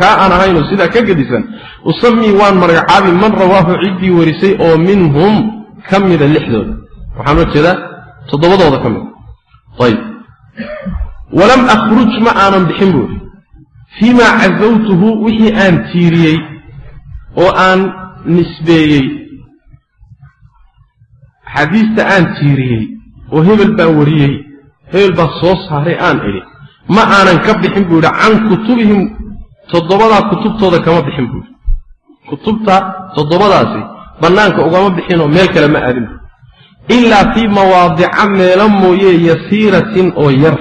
kaa aan ahaynoo sidaa ka gedisan usamii waan magacaabi man rawaahu ciddii warisay oo minhum ka mida lixdooda. Waxaan oo toddobadooda ka mida ayib. Walam akhruj ma aanan bixin buuri fii ma cazawtuhu wixii aan tiiriyey oo aan nisbeeyey. Xadiista aan tiiriyey oo hebel baan wariyey hebel baa soo saaray aan idhi ma aanan ka bixin buu yidhi can kutubihim toddobadaa kutubtooda kama bixin buu yidhi. Kutubta toddobadaasi bannaanka ugama bixinoo meel kale ma aadin. Ilaa fii mawaadica meelo mooye yasiiratin oo yar.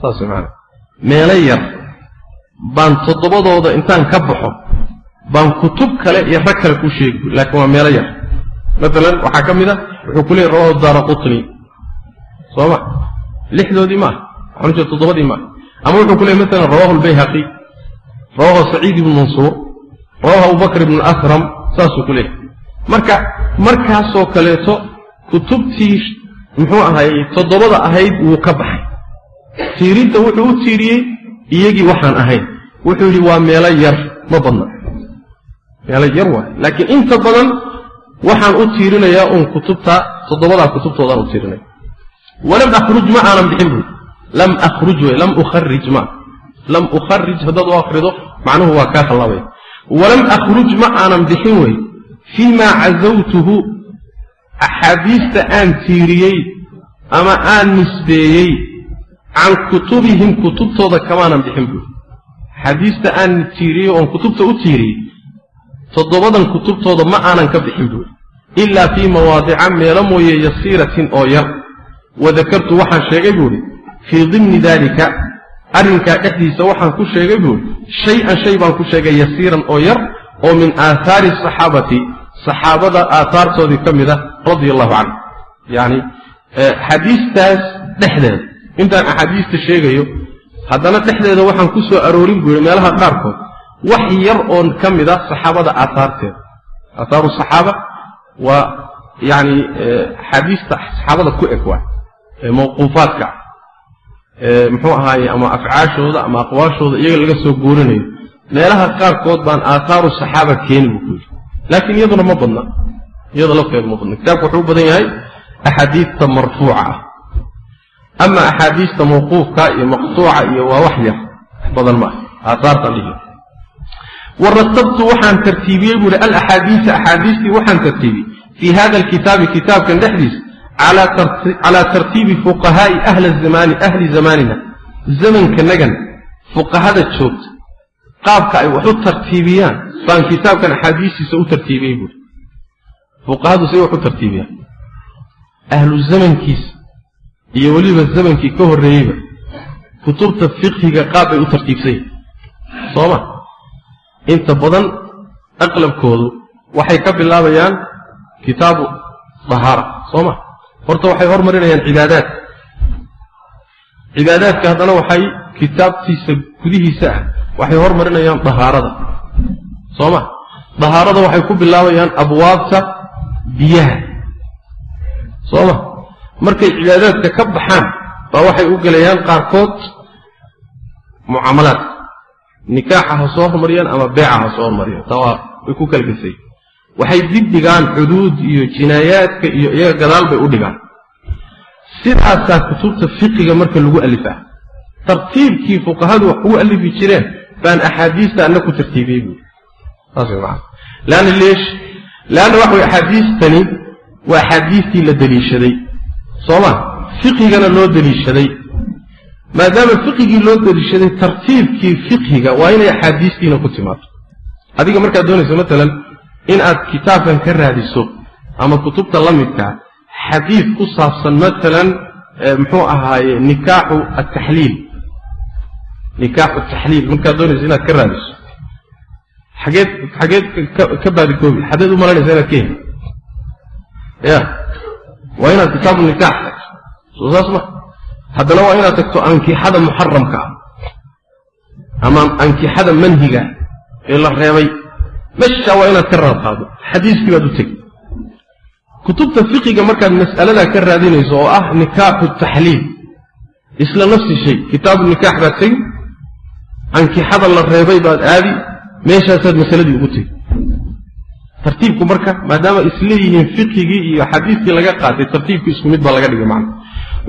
Saas maana meelo yar baan toddobadooda intaan ka baxo baan kutub kale iyo rag kale ku sheegi laakiin waa meelo yar. Maalan waxaa ka mid a wuxuu ku leeyay rawahu daara qutni soo ma? Lixdoodii maaha waxaan ujeeda toddobadii maaha ama wuxuu ku leeyay masalan rawahu lbayhaqi rawahu saciid ibnu mansuur rawahu abubakr ibnu asram saasuu ku leeyahay marka markaasoo kaleeto kutubtii muxuu ahaayey toddobada ahayd wuu ka baxay. Tiirinta wuxuu u tiiriyey iyagii waxaan ahayn. Wuxuu yidhi waa meelo yar ma badna. Meelo yar waay. Laakiin inta badan waxaan u tiirinayaa uun kutubta toddobadaa kutubtoodaan u tiirinaya walam akhruj ma aanan bixin buui lam akhruj wey lam ukharij ma. Lam ukharij haddaad u akhrido macnuhu waa kaa khallaabaya walam akhruj ma aanan bixin wey. Fii ma cazawtuhu axaadiista aan tiiriyey ama aan nisbeeyey can kutubihim kutubtooda kamaanan bixin buui axaadiista aan tiiriyey oon kutubta u tiiriyey toddobadan kutubtooda ma aanan ka bixin buui ilaa fii mawaadica meelo mooye yasiiratin oo yar. Wadakartu waxaan sheegay buuhi fii dimni daalika arrinkaa dhexdiisa waxaan ku sheegay buuhi shay-an shay baan ku sheegay yasiiran oo yar oo min aathaari asaxaabati saxaabada aathaartoodii ka mid ah radia allahu canhu. Yacni xadiistaas dhexdeeda intaan axaadiista sheegayo haddana dhexdeeda waxaan ku soo aroorin buu yihi meelaha qaarkood wax yar oon ka mid a saxaabada aathaarteeda aathaaru saxaaba waa yacni xadiista saxaabada ku eg waa ee mawquufaadka muxuu ahaaye ama afcaashooda ama aqwaashooda iyaga laga soo guurinayo. Meelaha qaarkood baan aaathaaru saxaaba keeni buu ku yidhi. Laakiin iyaduna ma badna. Iyada lafteedu ma badna. Kitaabku wuxuu u badan yahay axaadiista marfuuca ah. Ama axaadiista mawquufka iyo maqtuuca iyo waa wax yar. Badan ma ah dhihi. Waratabtu waxaan tartiibiyey buu ihi alaxaadiisa axaadiistii waxaan tartiibiyey. Fii hada alkitaabi kitaabkan dhexdiisa calaa tartiibi fuqahaa'i ahli zamaanina zamankanagan fuqahada joogta qaabka ay wax u tartiibiyaan baan kitaabkan axaadiistiisa u tartiibiyey buuri fuqahadu say wax u tartiibiyaan ahlu zamankiisa iyo weliba zamankii ka horreeyeyba kutubta fiqhiga qaab bay u yihiin sooma inta badan aqlabkoodu waxay ka bilaabayaan kitaabu dahaara sooma horta waxay hormarinayaan cibaadaadka cibaadaadka haddana waxay kitaabtiisa gudihiisa ah waxay hormarinayaan dahaarada. Sooma? Dahaarada waxay ku bilaabayaan abwaabta biyaha. Sooma? Markay cibaadaadka ka baxaan baa waxay u gelayaan qaarkood mucaamalaadka nikaaxa ha soo hormariyaan ama beeca ha soo hormariyaan taa waa way ku kala gesay waxay dib dhigaan xuduud iyo jinaayaadka iyo iyaga gadaal bay u dhigaan. Sidaasaa kutubta fiqiga marka lagu alifaa. Tartiibkii fuqahadu wax ugu alifi jireen baan axaadiista anna ku tartiibiyey buuri saas way macana leanna leesh leanna waxa way axaadiistani waa axaadiistii la deliishaday. Sooma fiqigana loo deliishaday. Maadaama fiqigii loo deliishaday tartiibkii fiqhiga waa inay axaadiistiina ku timaado. Adiga markaad doonayso matalan in aad kitaabkan ka raadiso ama kutubta la midkaa xadiid ku saabsan matalan muxuu ahaaye nikaaxu ataxliil nikaaxu taxliil markaad doonayso inaad ka raadiso. Xageed xageed ka baadikoobi xageed u malanaysa inaad ka heli. Ya. Waa inaad kitaabu nikaax tagto. Soo saas ma haddana waa inaad tagto ankixada muxaramka ah ama ankixada manhiga ee la reebay meesha waa inaad ka raad qaado. Xadiiskii baad u tegi. Kutubta fiqiga markaad mas'aladaa ka raadinayso oo ah nikaaxu taxliil isla nafsi shay kitaabu nikaax baad tegi. Ankixada la reebay baad aadi meeshaasaad masaladii ugu tegi. Tartiibku marka maadaama isleeyihiin fiqigii iyo xadiiskii laga qaatay tartiibku isku mid baa laga dhigay macna.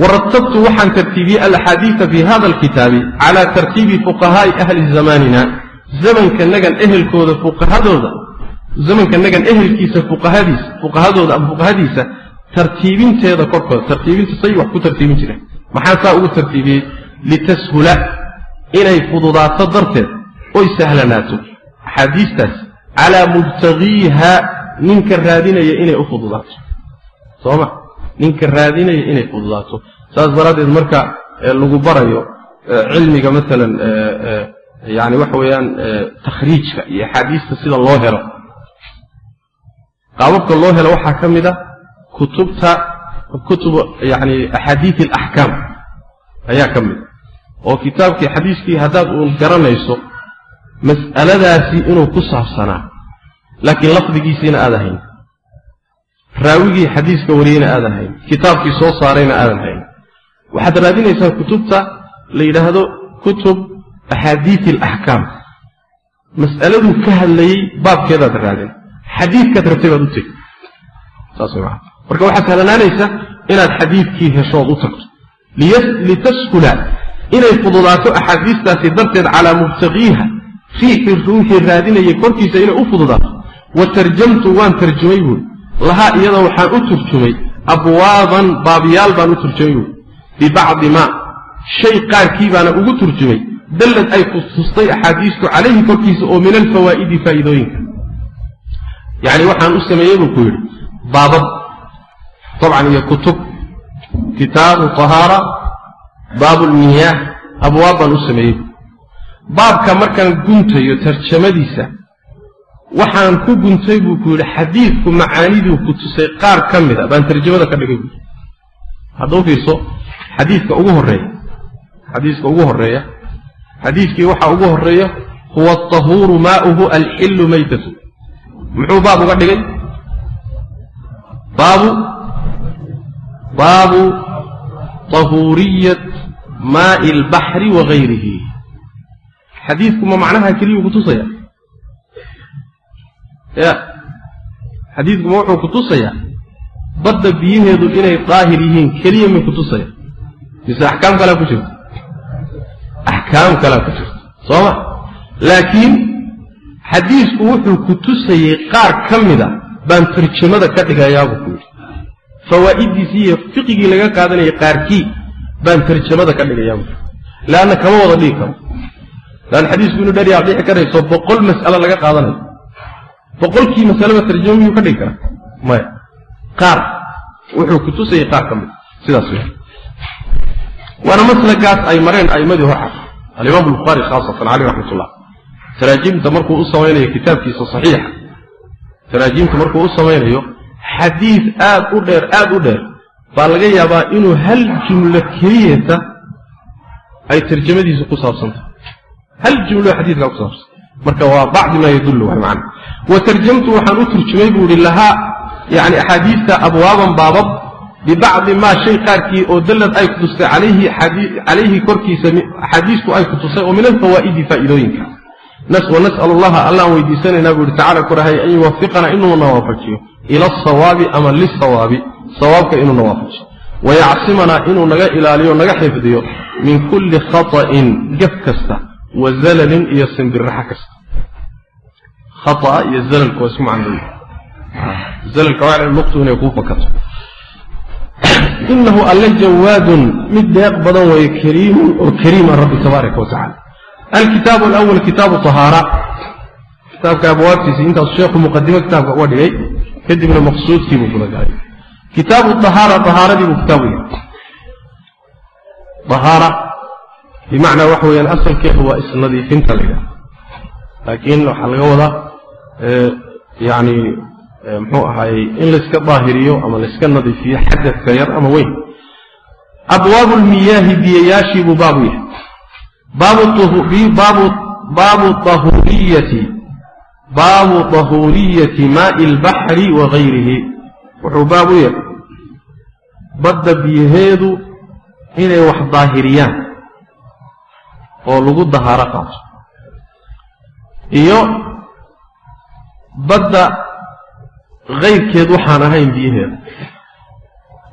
Waratabtu waxaan tartiibiyey alaxaadiisa fi hada alkitaabi cala tartiibi fuqahaa'i ahli zamanina zamankanagan ehelkooda fuqahadooda zamankanagan ehelkiisa fuqahadiisa fuqahadooda ama fuqahadiisa tartiibinteeda korkooda tartiibinta say wax ku tartiibin jireen maxaa saa ugu tartiibiyey? Litashula inay fududaato darteed oy sahlanaato axaadiistaas calaa mubtagiiha ninka raadinaya inay u fududaato. Sooma ninka raadinaya inay fududaato. Saas daraaddeed marka lagu barayo cilmiga maalan yani waxa weeyaan takhriijka iyo axaadiista sida loo helo. Qaababka loo helo waxaa ka mid a kutubta kutub yani axaadiid alaxkaam ayaa ka mid oo kitaabkii xadiiskii haddaad uun garanayso mas'aladaasi inuu ku saabsanaa laakiin lafdigiisiina aadan hayn raawigii xadiiska wariyeyna aadan hayn kitaabkii soo saarayna aadan hayn waxaad raadinaysaa kutubta la yidhaahdo kutub axaadiid alaxkaam mas'aladuu ka hadlayey baabkeedaad raadin xadiidkaad rabtay baad u tegi saas way marka waxaad sahlanaanaysa inaad xadiidkii heshood u tagto litaskula inay fududaato axaadiistaasi darteed calaa mubtaqiiha riixi ruuxii raadinayay korkiisa inay u fududaato wa tarjamtu waan tarjumay buuri lahaa iyada waxaan u turjumay abwaaban baabiyaal baan u turjumay buuri bibacdi maa shay qaarkii baana ugu turjumay dallad ay kutustay axaadiistu calayhi korkiisa oo min alfawaa'idi faa'iidooyinka. Yacni waxaan u sameeyey buu ku yidhi baabab dabcan iyo kutub kitaabu tahaara baabu lmiyaah abwaab baan u sameeyey. Baabka markaan guntayo tarjamadiisa waxaan ku guntay buu ku yidhi xadiidku macaaniduu ku tusay qaar ka mida baan tarjamada ka dhigay buui hadda u fiirso xadiidka ugu horreeya xadiiska ugu horreeya xadiidkii waxaa ugu horreeya huwa atahuuru maa'uhu alxillu maytatu. Muxuu baab uga dhigay? Baabu baabu tahuuriyat maa'i albaxri wa gayrihi. Xadiidku ma macnaha keliyuu kutusaya ya xadiidku ma wuxuu kutusayaa badda biyaheedu inay daahir yihiin keliya may kutusaya mise axkaam kalea ku jirta axkaam kalea ku jirta soo ma laakiin xadiisku wuxuu ku tusayey qaar ka mida baan tarjamada ka dhigayaabuu ku yidhi. Fawaa'idiisii iyo fiqigii laga qaadanayay qaarkii baan tarjamada ka dhigayaabuu leanna kama wada dhigi karo. Leanna xadiisku inuu dheryaa dhixi karayso boqol mas'alo laga qaadanayo boqolkii masaleba tarjamo miyuu ka dhigi karaa maya qaar. Wuxuu ku tusayey qaar ka mida sidaas wey waana maslagaas ay mareen a'immadii hor cad alimaam albukhaari khaasatan caleyh raxmatullah taraajimta markuu u samaynayo kitaabkiisa saxiixa. Taraajimta markuu u samaynayo xadiid aad u dheer aad u dheer baa laga yaabaa inuu hal jumlo keliyata ay tarjamadiisa ku saabsantahay hal jumlo xadiidkaa ku saabsan. Marka waa bacdi maa yadullu way macana wa tarjamtu waxaan u turjumay buu ihi lahaa yani axaadiista abwaaban baabab bibacdi maa shay qaarkii oo dallad ay kutustay calayhi korkiisa axaadiistu ay kutusay oo min alfawaa'idi faa'iidooyinka. Wanas'al allaha allaan weydiisanaynaa buu ihi tacala korahay an yuwafiqana inuuna waafajiyo ila asawaabi ama lisawaabi sawaabka inuuna waafajiyo wayacsimanaa inuu naga ilaaliyo naga xifdiyo min kulli khata'in gaf kasta wa zalalin iyo simbiraxa kasta. Khata'a iyo zalalka waa isku macnooyi zalalka waa luqtu inay kuu fakato inahu alle jawaadun mid deeq badan weeye kariimun oo kariima rabbi tabaaraka wa alkitaabu alawal kitaabu tahaara kitaabka abwaabtiisa intaasu sheekhu muqadimo kitaabka uga dhigay kadibna maqsuudkii buu kula galay kitaabu ahaara ahaaradii buu kitaabu yahay ahaara bimacnaa waxa weyaan asalkeedu waa isnadiifinta la yidhaha laakiin waxaa laga wadaa yani mxuu ahaayey in layska daahiriyo ama layska nadiifiyo xadadka yar ama weyn. Abwaabu lmiyaahi biyayaashii buu baabu yahay baabu ahuriyati baabu dahuuriyati maa'i albaxri wa gayrihi. Wuxuu baabu yahay badda biyaheedu inay wax daahiriyaan oo lagu dahaaro qaato iyo badda kayrkeed waxaan ahayn biyaheeda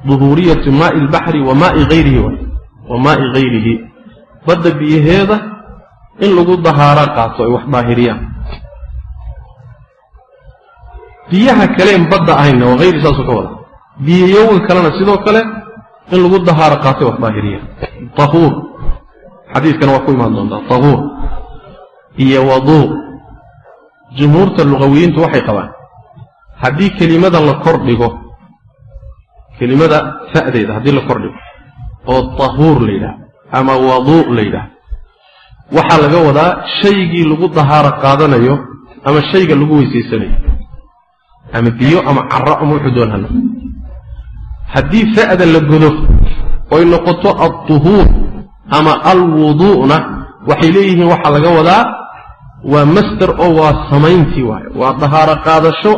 duhuuriyati maaءi اlbaxri wa maai ayrihi wa maa'i gayrihi badda biyaheeda in lagu dahaaro qaato ay wax daahiriyaan biyaha kaleen badda ahayna waa hayri saasuu ka wada. Biyayowga kalena sidoo kale in lagu dahaaro qaatay wax daahiriyaan tahuur. Xadiiskana waa ku imaan doontaa. Tahuur iyo waduu jumhuurta lugawiyiintu waxay qabaan haddii kelimada la kor dhigo kelimada fa'deeda haddii la kor dhigo oo tahuur la yidhaha ama waduu la yidhaha waxaa laga wadaa shaygii lagu dahaaro qaadanayo ama shayga lagu weysaysanayo ama biyo ama caro ama wuxuu doon hano haddii fa'da la godo oy noqoto adduhuur ama alwudu'na waxay leeyihiin waxaa laga wadaa waa master oo waa samayntii waayo waa dahaaro qaadasho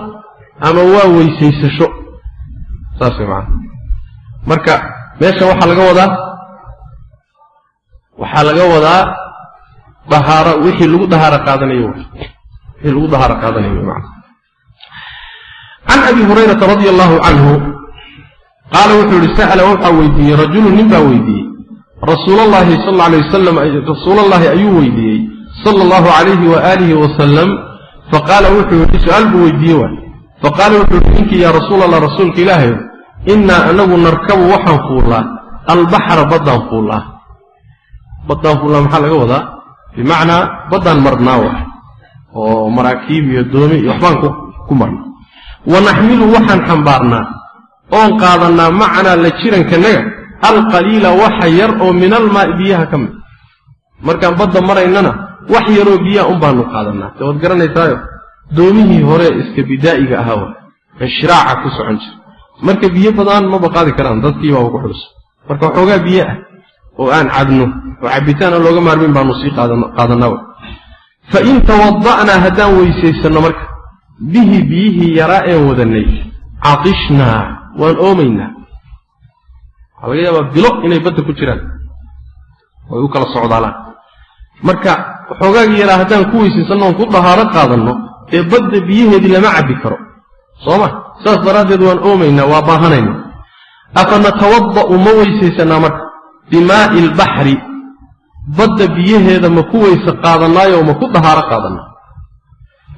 ama waa weysaysasho saas way macana marka meesha waxaa laga wadaa waxaa laga wadaa dahaaro wixii lagu dahaaro qaadanayo. Wixii lagu dahaaro qaadanayo way macana can abi hurayrata radia allahu canhu qaala wuxuu yihi sa'ala waxaa weydiiyey rajulun nin baa weydiiyey. Rasuulallahi sal alay wasalam rasuulallahi ayuu weydiiyey sala allahu calayhi waaalihi wasalam faqaala wuxuu yidhi su'aal buu weydiiyey waay faqaala wuxuu yidhi ninkii yaa rasuul allah rasuulka ilaahayo innaa anagu narkabu waxaan fuullaa albaxra baddaan fuullaa baddaan fuullaa maxaa laga wadaa? Bimacnaa baddaan marnaa wa oo maraakiib iyo doomi iyo waxbaan ku marnaa. Wa naxmilu waxaan xambaarnaa oon qaadannaa macanaa la jirankanaga alqaliila waxa yar oo min almaa'i biyaha ka mid. Markaan badda maraynana wax yaroo biyaha un baanu qaadannaa. De waad garanaysaayo doomihii hore iska bidaa'iga ahaa ee shiraaca ku socon jira marka biyo badan maba qaadi karaan dadkii baa ugu xulus. Marka waxoogaa biyo ah oo aan cabno oo cabitaan aan looga maarmin baanu sii qaadannaa fa in tawada'naa haddaan weysaysanno marka bihi biyihii yaraa een wadannay catishnaa waan oomaynaa. Waxaa laga yaabaa bilo inay badda ku jiraan. Way u kala socdaalaan. Marka waxoogaagii yaraa haddaan ku weysaysanno oon ku dahaaro qaadanno ee badda biyaheedii lama cabbi karo. Soo ma saas daraaddeed waan oomaynaa waa baahanaynaa. Afa natawada'u ma weysaysanaa marka? Bimaa'i albaxri badda biyaheeda ma ku weyse qaadannaayo ma ku dahaaro qaadannaa.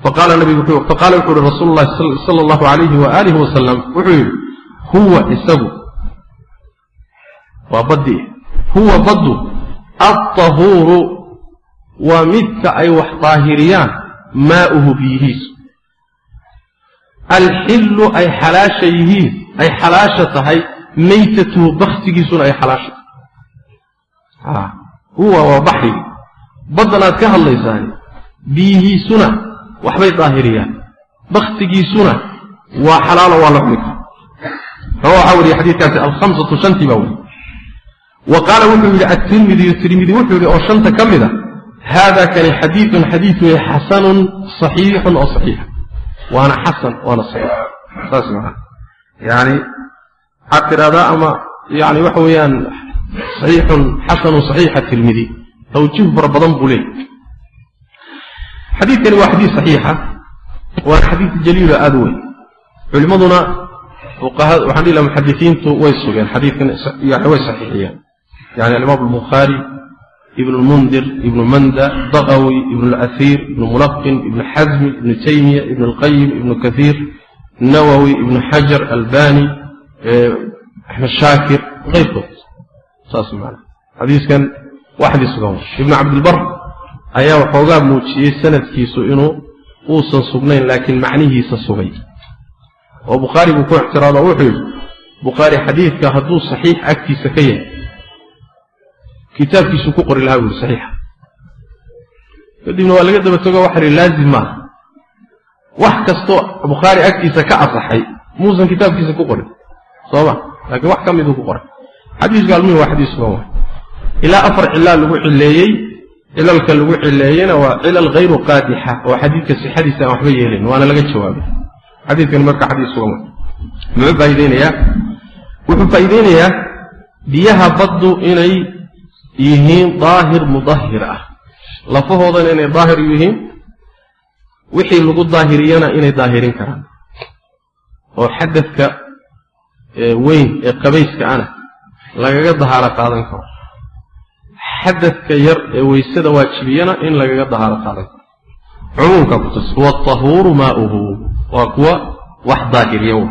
Faqaala wuxuu yihi rasuulu llahi sala allahu calayhi waaalihi wasalam wuxuu yidhi huwa isagu. Waa baddii huwa baddu altahuuru waa midka ay wax daahiriyaan maa'uhu biyihiisu alxillu ay xalaasha yihiin ay xalaasha tahay maytatuhu baktigiisuna ay xalaasha tahay. Huwa waa baxrigi baddan aad ka hadlaysaani biyihiisuna waxbay daahiriyaan. Baktigiisuna waa xalaalo waa la cuni kara rawa waxaa weriye xadiidkaasi alkhamsatu shantii baa weriye wa qaala wuxuu yidhi atirmidiyu tirmidi wuxuu yidhi oo shanta ka mid a haada kani xadiidun xadiid weye xasanun saxiixun oo saxiixa waana xasan waana saxiix saas maaa yani waxaad tidhahdaa ama yani waxa weeyaan saxiixun xasanun saxiixa tirmidi tawjiih fara badan buu leeyay xadiidkani waa xadiid saxiixa waana xadiid jaliilo aada u weyn culimmaduna waxaan dhihi laha muxadisiintu way sugeen xadiidkan yani way saxiixiyeen yani alimaam albukhaari ibn lmundir ibn manda daqawi ibn lasiir ibn mulaqin ibn xazmi ibn taymiya ibn lqayim ibn kathiir nawowi ibn xajar albani axmed shaakir keyrkood saas maana. Xadiiskan waa xadiis sugan ibn cabdilbar ayaa waxoogaa muujiyey sanadkiisu inuu uusan sugnayn laakiin macnihiisa sugay. Oo bukhaari buu ku ictiraado wuxuu yidhi bukhaari xadiidka hadduu saxiix agtiisa ka yahay kitaabkiisuu ku qori lahaa buu yihi saxiixa kadibna waa laga daba togo waxa ihi laazim maaha wax kastoo bukhaari agtiisa ka asaxay muusan kitaabkiisa ku qorin. Sooma laakiin wax ka miduu ku qoray. Xadiisku almuhim waa xadiis sugan waay. Ilaa afar cilaa lagu cileeyey cilalka lagu cileeyena waa cilal hayru qaadixa oo xadiidka sixadiisa aan waxba yeelayn waana laga jawaabay. Xadiidkani marka xadiis sugan way muxuu faa'ideynayaa wuxuu faa'iideynayaa biyaha baddu inay yihiin daahir mudahir ah. Lafahoodana inay daahir yihiin wixii lagu daahiriyana inay daahirin karaan. Oo xadadka weyn ee qabayska ana lagaga dahaaro qaadan karo. Xadadka yar ee weysada waajibiyana in lagaga dahaaro qaadan karo. Cumuumka kutus watahuuru maauhu waa kuwa wax daahiriya w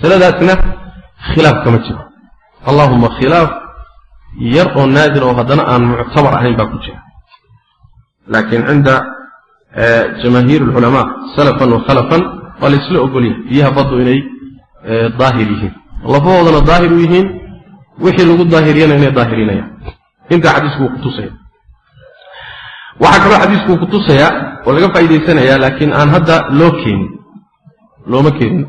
masaladaasna khilaaf kama jiro. Allahuma khilaaf yar oo naadir oo haddana aan muctabar ahayn baa ku jira. Laakiin cinda jamaahiir alculamaa salafan wa waa la isla ogolyahay biyaha baddu inay daahir yihiin. Lafahoodana daahir u yihiin wixii lagu daahiriyana inay daahirinayaan intaa xadiisku wuu kutusaya waxaa kaloo xadiisku uu kutusayaa oo laga faa'idaysanayaa laakiin aan hadda loo keenin. Looma keenin.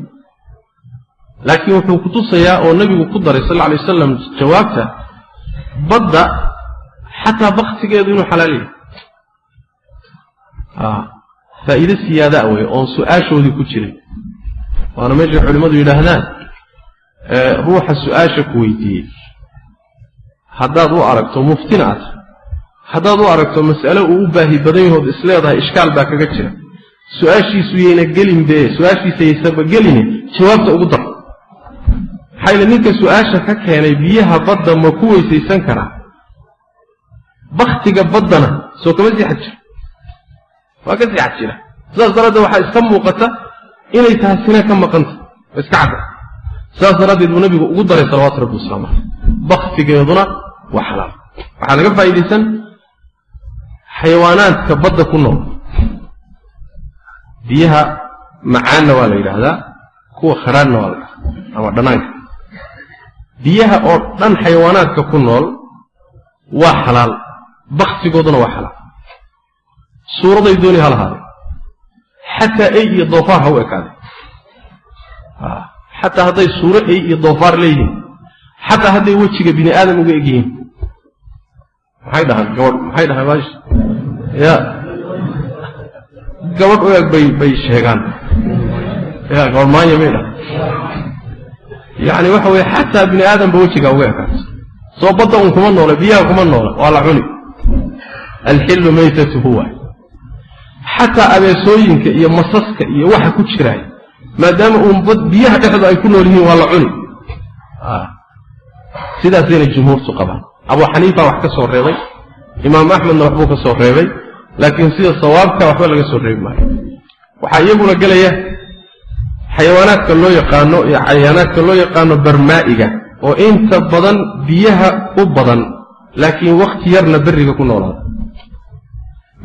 Laakiin wuxuu kutusayaa oo nebigu ku daray sal lla alay wasalam jawaabta badda xataa baktigeedu inuu xalaal yahay. Faa'iide siyaadaa wey oon su'aashoodii ku jirin waana meeshay culimmadu yidhaahdaan ruuxa su'aasha ku weydiiyey. Haddaad u aragto muftina ad haddaad u aragto mas'ale uu u baahi badan yahood isleedahay ishkaal baa kaga jira. Su'aashiisu yayna gelinbe su'aashiisa yaysaba geline jawaabta ugu dar maxaa ninka su'aasha ka keenay biyaha badda ma ku weysaysan karaa? Baktiga baddana soo kama sii xad jiro waa ka sii xad jira sidaas daraaddeed waxaa iska muuqata inay taasina ka maqanta. Iska cadda sidaas daraaddeed buu nabigu ugu daray salawaatu rabbi wasalaamu caleyh baktigeeduna waa xalaal. Waxaa laga faa'iidaysan xayawaanaadka badda ku nool. Biyaha macaanna waa la yidhaahdaa kuwa kharaanna waa la yidhahdaa ama dhanaanka biyaha oo dhan xayawaanaadka ku nool waa xalaal. Baktigooduna waa xalaal. Suuraday dooni ha lahaade xataa ey iyo doofaar ha u ekaade. Xataa hadday suuro ey iyo doofaar leeyihiin. Xataa hadday wejiga bini aadam uga egyihiin maxay dhahaan gabadh? Maxay dhahaan baash ya. Gabadh u eg bay bay sheegaan. Ya gabadh maanya may dhahan yacni waxa weye xataa bini aadamba wejiga uga ekaato soo badda un kuma noola biyaha kuma noola waa la cuni. Alxillu maytatuhu waay xataa abeesooyinka iyo masaska iyo waxa ku jiraay maadaama uun biyaha dhexdu ay ku nool yihiin waa la cuni. Sidaasayna jumhuurtu qabaan. Abu xaniifa wax ka soo reebay imaam axmedna waxbuu ka soo reebay laakiin sida sawaabka waxba laga soo reebi maayo. Waxaa iyaguna gelaya xayawaanaadka loo yaqaano iyo cayaanaadka loo yaqaano barmaa'iga oo inta badan biyaha u badan laakiin wakhti yarna berriga ku noolaada.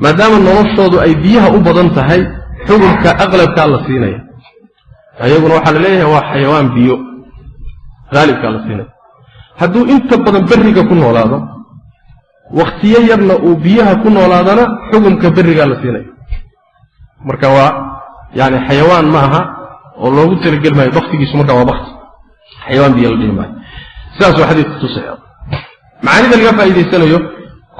maadaama noloshoodu ay biyaha u badan tahay xukunka aqlabkaa la siinaya. ayaguna waxaa la leeyahay waa xayawaan biyo. Haalibkaa la siinaya. hadduu inta badan berriga ku noolaado wakhtiyo yarna uu biyaha ku noolaadana xukunka berrigaa la siinaya. marka waa yani xayawaan ma aha oo loogu talageli maayo baktigiisu marka waa bakti xayawaan biyo la dhihi maayo sidaasuu xadiidku tusaya macaanida laga faa'iidaysanayo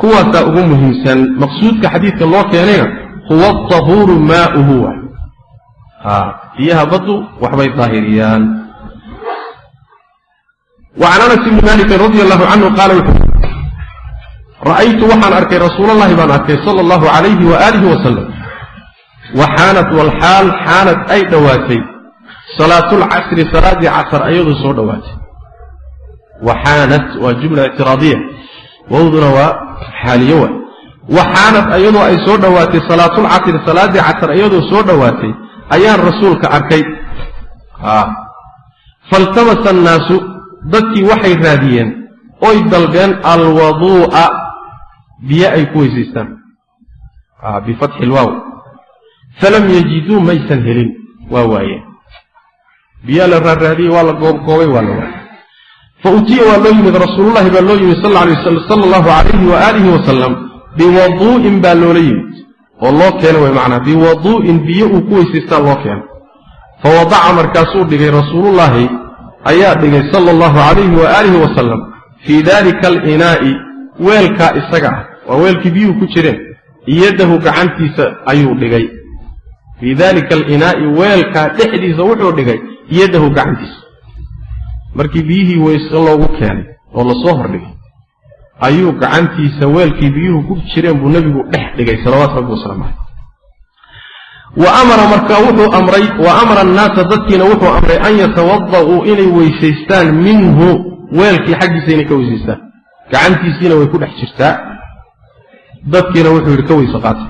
kuwaasaa ugu muhiimsan maqsuudka xadiidka loo keenayna huwa tahuuru maauhu wa biyaha baddu waxbay daahiriyaan وعن أنس بن مالك رضي الله عنه قال رأيت وحن أركي رسول الله بن أركي صلى الله عليه وآله وسلم وحانت والحال حانت أي دواتي salaatulcasri salaadii casar ayadu soo dhawaatay. Waxaanat waa jumla ictiraadiya. Wowduna waa xaaliyo wa waxaanad ayadoo ay soo dhowaatay salaatulcasri salaadii casar iyadoo soo dhowaatay ayaan rasuulka arkay. Ah. Faltamasa annaasu dadkii waxay raadiyeen oy dalbeen alwaduu'a biyo ay ku weysaystaan. Ah, Bifatxi lwaaw falam yajiduu maysan helin waa waaye biyaa la raarraadiyey waa la goobgoobay waa la waayey fa utiya waa loo yimid rasuulullahi baa loo yimid sal allahu alayhi waaalihi wasalam biwaduu'in baa loola yimid oo loo keena way macnaa biwaduu'in biyo uu ku weysaystaan loo keeno fa wadaca markaasuu dhigay rasuulullaahi ayaa dhigay sala allahu calayhi waaalihi wasalam fii daalika alinaa'i weelkaa isaga ah waa weelkii biyuhu ku jireen yadahu gacantiisa ayuu dhigay. Fii daalika alinaa'i weelkaa dhexdiisa wuxuu dhigay yadahu gacantiisa markii biyihii weyse loogu keenay oo la soo hordhigay ayuu gacantiisa weelkii biyuhu ku jireen buu nebigu dhex dhigay salawaatu rabbi wasalaamu caleyh wa amara markaa wuxuu amray wa amara annaasa dadkiina wuxuu amray an yatawada'uu inay weysaystaan minhu weelkii xaggiisa inay ka weysaystaan. Gacantiisiina way ku dhex jirtaa dadkiina wuxuu yidhi ka weyse qaatay.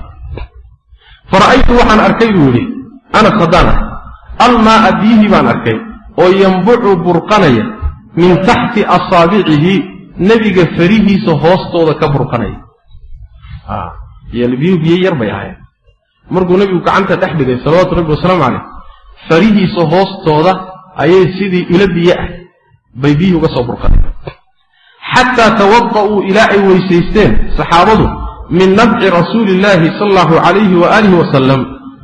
Fara'aytu waxaan arkay buu yidhi anas haddaan ah almaa'a biyihii baan arkay oo yambucu burqanaya min taxti asaabicihi nebiga farihiisa hoostooda ka burqanaya. Biyuhu biyo yar bay ahayen markuu nebigu gacanta dhex dhigay salawaatu rabbi wasalaamu caleyh farihiisa hoostooda ayay sidii ilo biyo ah bay biyihii uga soo burqaneen xataa tawada'uu ilaa ay weysaysteen saxaabadu min nabci rasuuli illaahi sala allahu calayhi waaalihi wasalam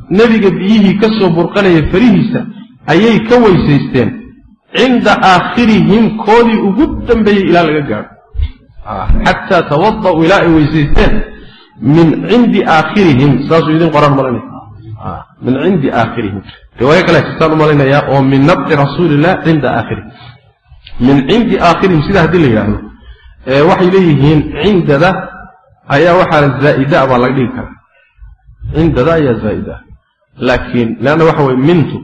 nebiga biyihii ka soo burqanaya farihiisa ayay ka weysaysteen. Cinda aakhirihim koodii ugu dambeeyey ilaa laga gaadho xataa tawada'uu ilaa ay weysaysteen. Min cindi aakhirihim saasuu idin qoran malanaya min cindi aakhirihim riwaayo kale saan u oo min nabci rasuulillah cinda aakhirihim min cindi aakhirihim sidaa haddii la yidhaahdo waxay leeyihiin cindada ayaa waxaa zaa'ida baa laga dhigi karaa. Cindada ayaa zaa'ida laakiin leanna waxa weye mintu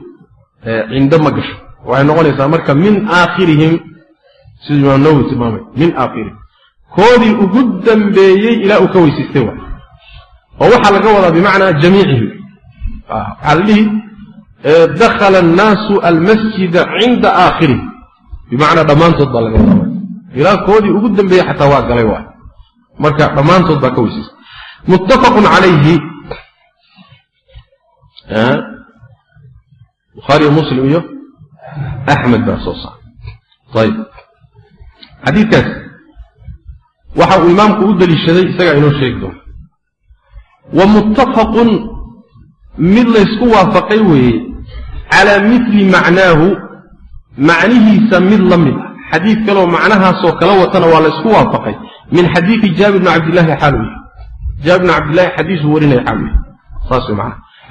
cindo ma gasho. Waxay noqonaysaa marka min aakhirihim siduu imaam nawowi tilmaamay min aakhirihim. Koodii ugu dambeeyey ilaa uu ka weysiistay waay oo waxaa laga wadaa bimacnaa jamiicihim. Waxaa la dhihi dakhala annaasu almasjida cinda aakhirihim. Bimacnaa dhammaantood baa laga wadaa. Ilaa koodii ugu dambeeyey xataa waa galay waay marka dhammaantood baa ka weysiistay muttafaqun calayhi bukhaariyo muslim iyo axmed baa soo saaray ayib xadiidkaas waxa uu imaamku u deliishaday isagaa inoo sheegi doona. Wa muttafaqun mid laysku waafaqay weeye calaa mili macnaahu macnihiisa mid la mid ah. Xadiid kaleoo macnahaasoo kala watana waa laysku waafaqay. Min xadiidi jaabir bni cabdillahi xaaluy jaabir bni cabdillahi xadiisuu warinaya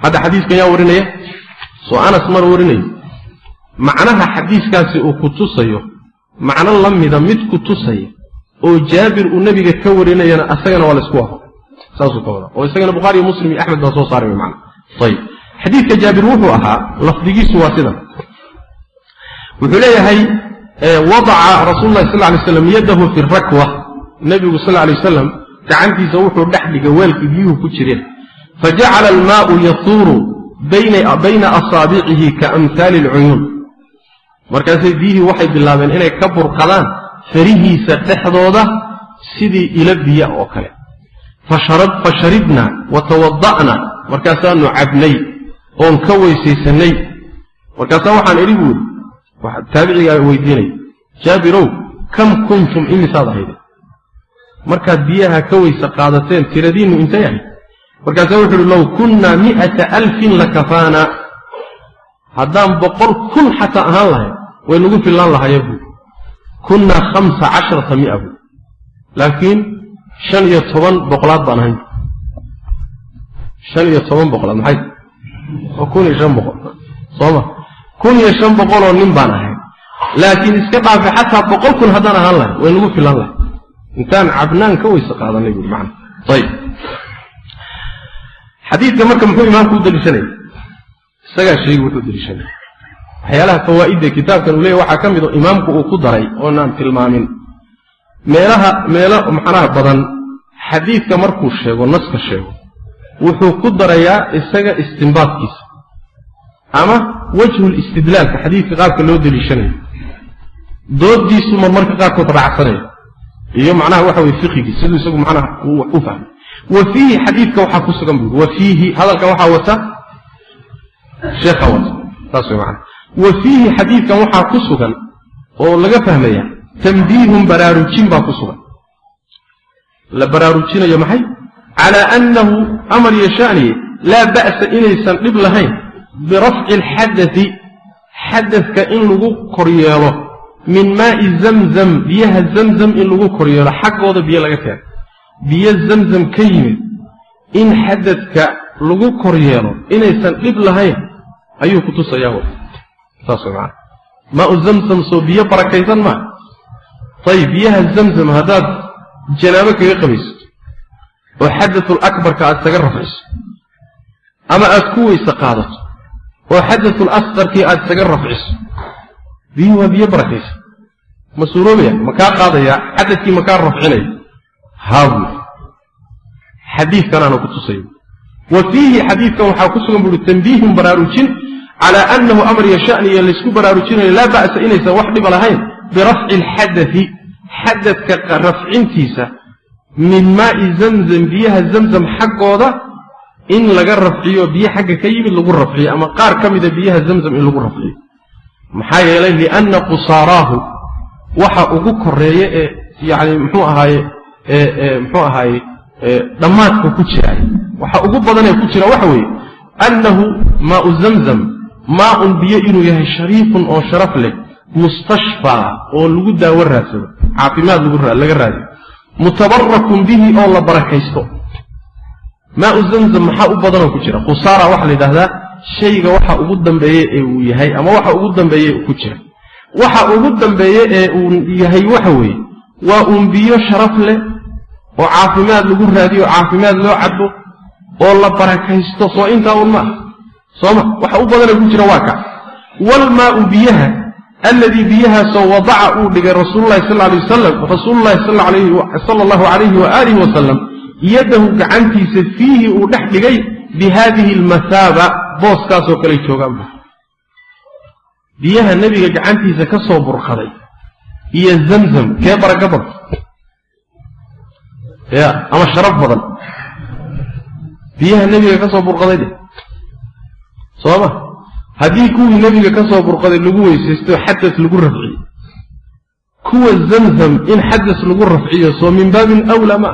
hadda xadiiskan yaa warinaya? Soo anas mar warinayo macnaha xadiiskaasi uu ku tusayo macno la mida mid ku tusaya oo jaabir uu nebiga ka warinayana asagana waa laysku waafaqay saasuu ka wadaa. Oo isagana bukhaari iyo muslim iyo axmed baa soo saaray macna. Ayib. Xadiidka jaabir wuxuu ahaa lafdigiisu waa sidan. Wuxuu leeyahay wadaca rasuulu lahi sal lay slam yadahu fi rakwa. Nebigu sal lay wasalam gacantiisa wuxuu dhex dhigay weelkii biyuhu ku jireen fajacala almaau yasuuru bayna asaabicihi kaamhaali alcuyuun markaasay biyihii waxay bilaabeen inay ka burqadaan farihiisa dhexdooda sidii ilo biya oo kale. fasharibna wa tawada'na markaasaanu cabnay. oon ka weysaysanay. markaasaa waxaan idhi buuri taabicigaa weydiinay. Jaabirow kam kuntum imisaad ahayde markaad biyaha ka weyse qaadateen tiradiinnu intay ahayd markaasaa wuxu uhi low kunnaa mi'ata alfin lakafaana haddaan boqol kun xataa ahaan lahayn way nagu fillaan lahaya buuri kunnaa khamsa casharata mi'a buuri laakiin shan iyo toban boqolaad baan ahayn. Shan iyo toban boqolaad maxay? Kun iyo shan boqol. Sooma kun iyo shan boqoloo nin baan ahay laakiin iska dhaafe xataa boqol kun haddaan ahaan lahay way nagu filan lahay intaan cabnaan ka weyse qaadanay buuri macana ayib xadiidka marka muxuu imaamku u daliishanaya isagaa sheegi wuxuu daliishanaya waxyaalaha fawaa'idda kitaabkan uu leeyahy waxaa ka mid oo imaamku uu ku daray oonaan tilmaamin. Meelaha meelo macnaha badan xadiidka markuu sheego naska sheego wuxuu ku darayaa isaga istimbaadkiisa ama wajhul istidlaalka xadiidka qaabka loo deliishanayo doodiisu marmarka qaarkood raacsanayo iyo macnaha waxa weye fiqigii siduu isagu macnaha uu u fahmay wa fiihi xadiidka waxaa ku sugan buuri wa fiihi hadalkan waxaa wata? Sheekha wata. Saas macnaha wa fiihi xadiidkan waxaa ku sugan oo laga fahmaya tamdiihun baraarujin baa ku sugan. La baraarujinayo maxay? Calaa annahu amar yashaaniye laa ba'sa inaysan dhib lahayn birafci alxadati xadadka in lagu koryeelo min maa'i zamzam biyaha zamzam in lagu koryeelo xaggooda biyo laga keeno biyo zamzam ka yimid in xadadka lagu koryeelo inaysan dhib lahayn ayuu ku tusayaa saas macana maau zamzam soo biyo barakaysan maa ayib biyaha zamzam haddaad janaabo kaga qabaysato oo xadatul akbarka aad isaga rafciso ama aad ku weyse qaadato oo xadatul asqarkii aad isaga rafciso biyuhu waa biyo barakaysan. Ma suuroobaya ma kaa qaadayaa? Xadadkii ma kaa rafcinaya haabuy xadiidkanaana ku tusayo. Wa fiihi xadiidkan waxaa ku sugan buuhi tambiihun baraarujin calaa annahu amar yashaniya laysku baraarujinayo laa ba'sa inaysan wax dhiba lahayn birafci alxadati xadadka rafcintiisa min maa'i zamzam biyaha zamzam xaggooda in laga rafciyo biyo xagga ka yimid lagu rafciyo ama qaar ka mida biyaha zamzam in lagu rafciyo. Maxaa yeelay lianna qusaaraahu waxa ugu koreeya ee yani mxuu ahaaye mxuu ahaaye dhammaadka ku jira waxa ugu badanee ku jira waxa weeye annahu maau zamzam maaun biyo inuu yahay shariifun oo sharaf leh mustashfaa oo lagu daawo raadsado caafimaad laga raadiyo. Mutabarakun bihi oo la barakaysto. Maau zamzam maxaa u badanoo ku jira. Qusaara waxaa la yidhahdaa shayga waxa ugu dambeeye ee uu yahay ama waxa ugu dambeeye ku jira. Waxa ugu dambeeye ee uu yahay waxa weeye waa uun biyo sharaf leh oo caafimaad lagu raadiyo caafimaad loo cabo oo la barakaysto. Soo intaa un ma ah sooma waxa u badanee ku jira waa kaas walmaau biyaha alladii biyahaasoo wadaca uu dhigay rasuululahi sal alay wasalam rasuululahi sala allahu calayhi waaalihi wasalam yadahu gacantiisa fiihi uu dhex dhigay bi haadihi almahaaba booskaasoo kale joogaanba biyaha nebiga gacantiisa ka soo burqaday iyo zamzam kee baraka badan ya ama sharaf badan. Biyaha nebiga ka soo burqaday de. Sooma? Haddii kuwii nebiga ka soo burqaday lagu weysaysto xadas lagu rafciyo. Kuwa zamzam in xadas lagu rafciyo soo min baabin awlaa ma.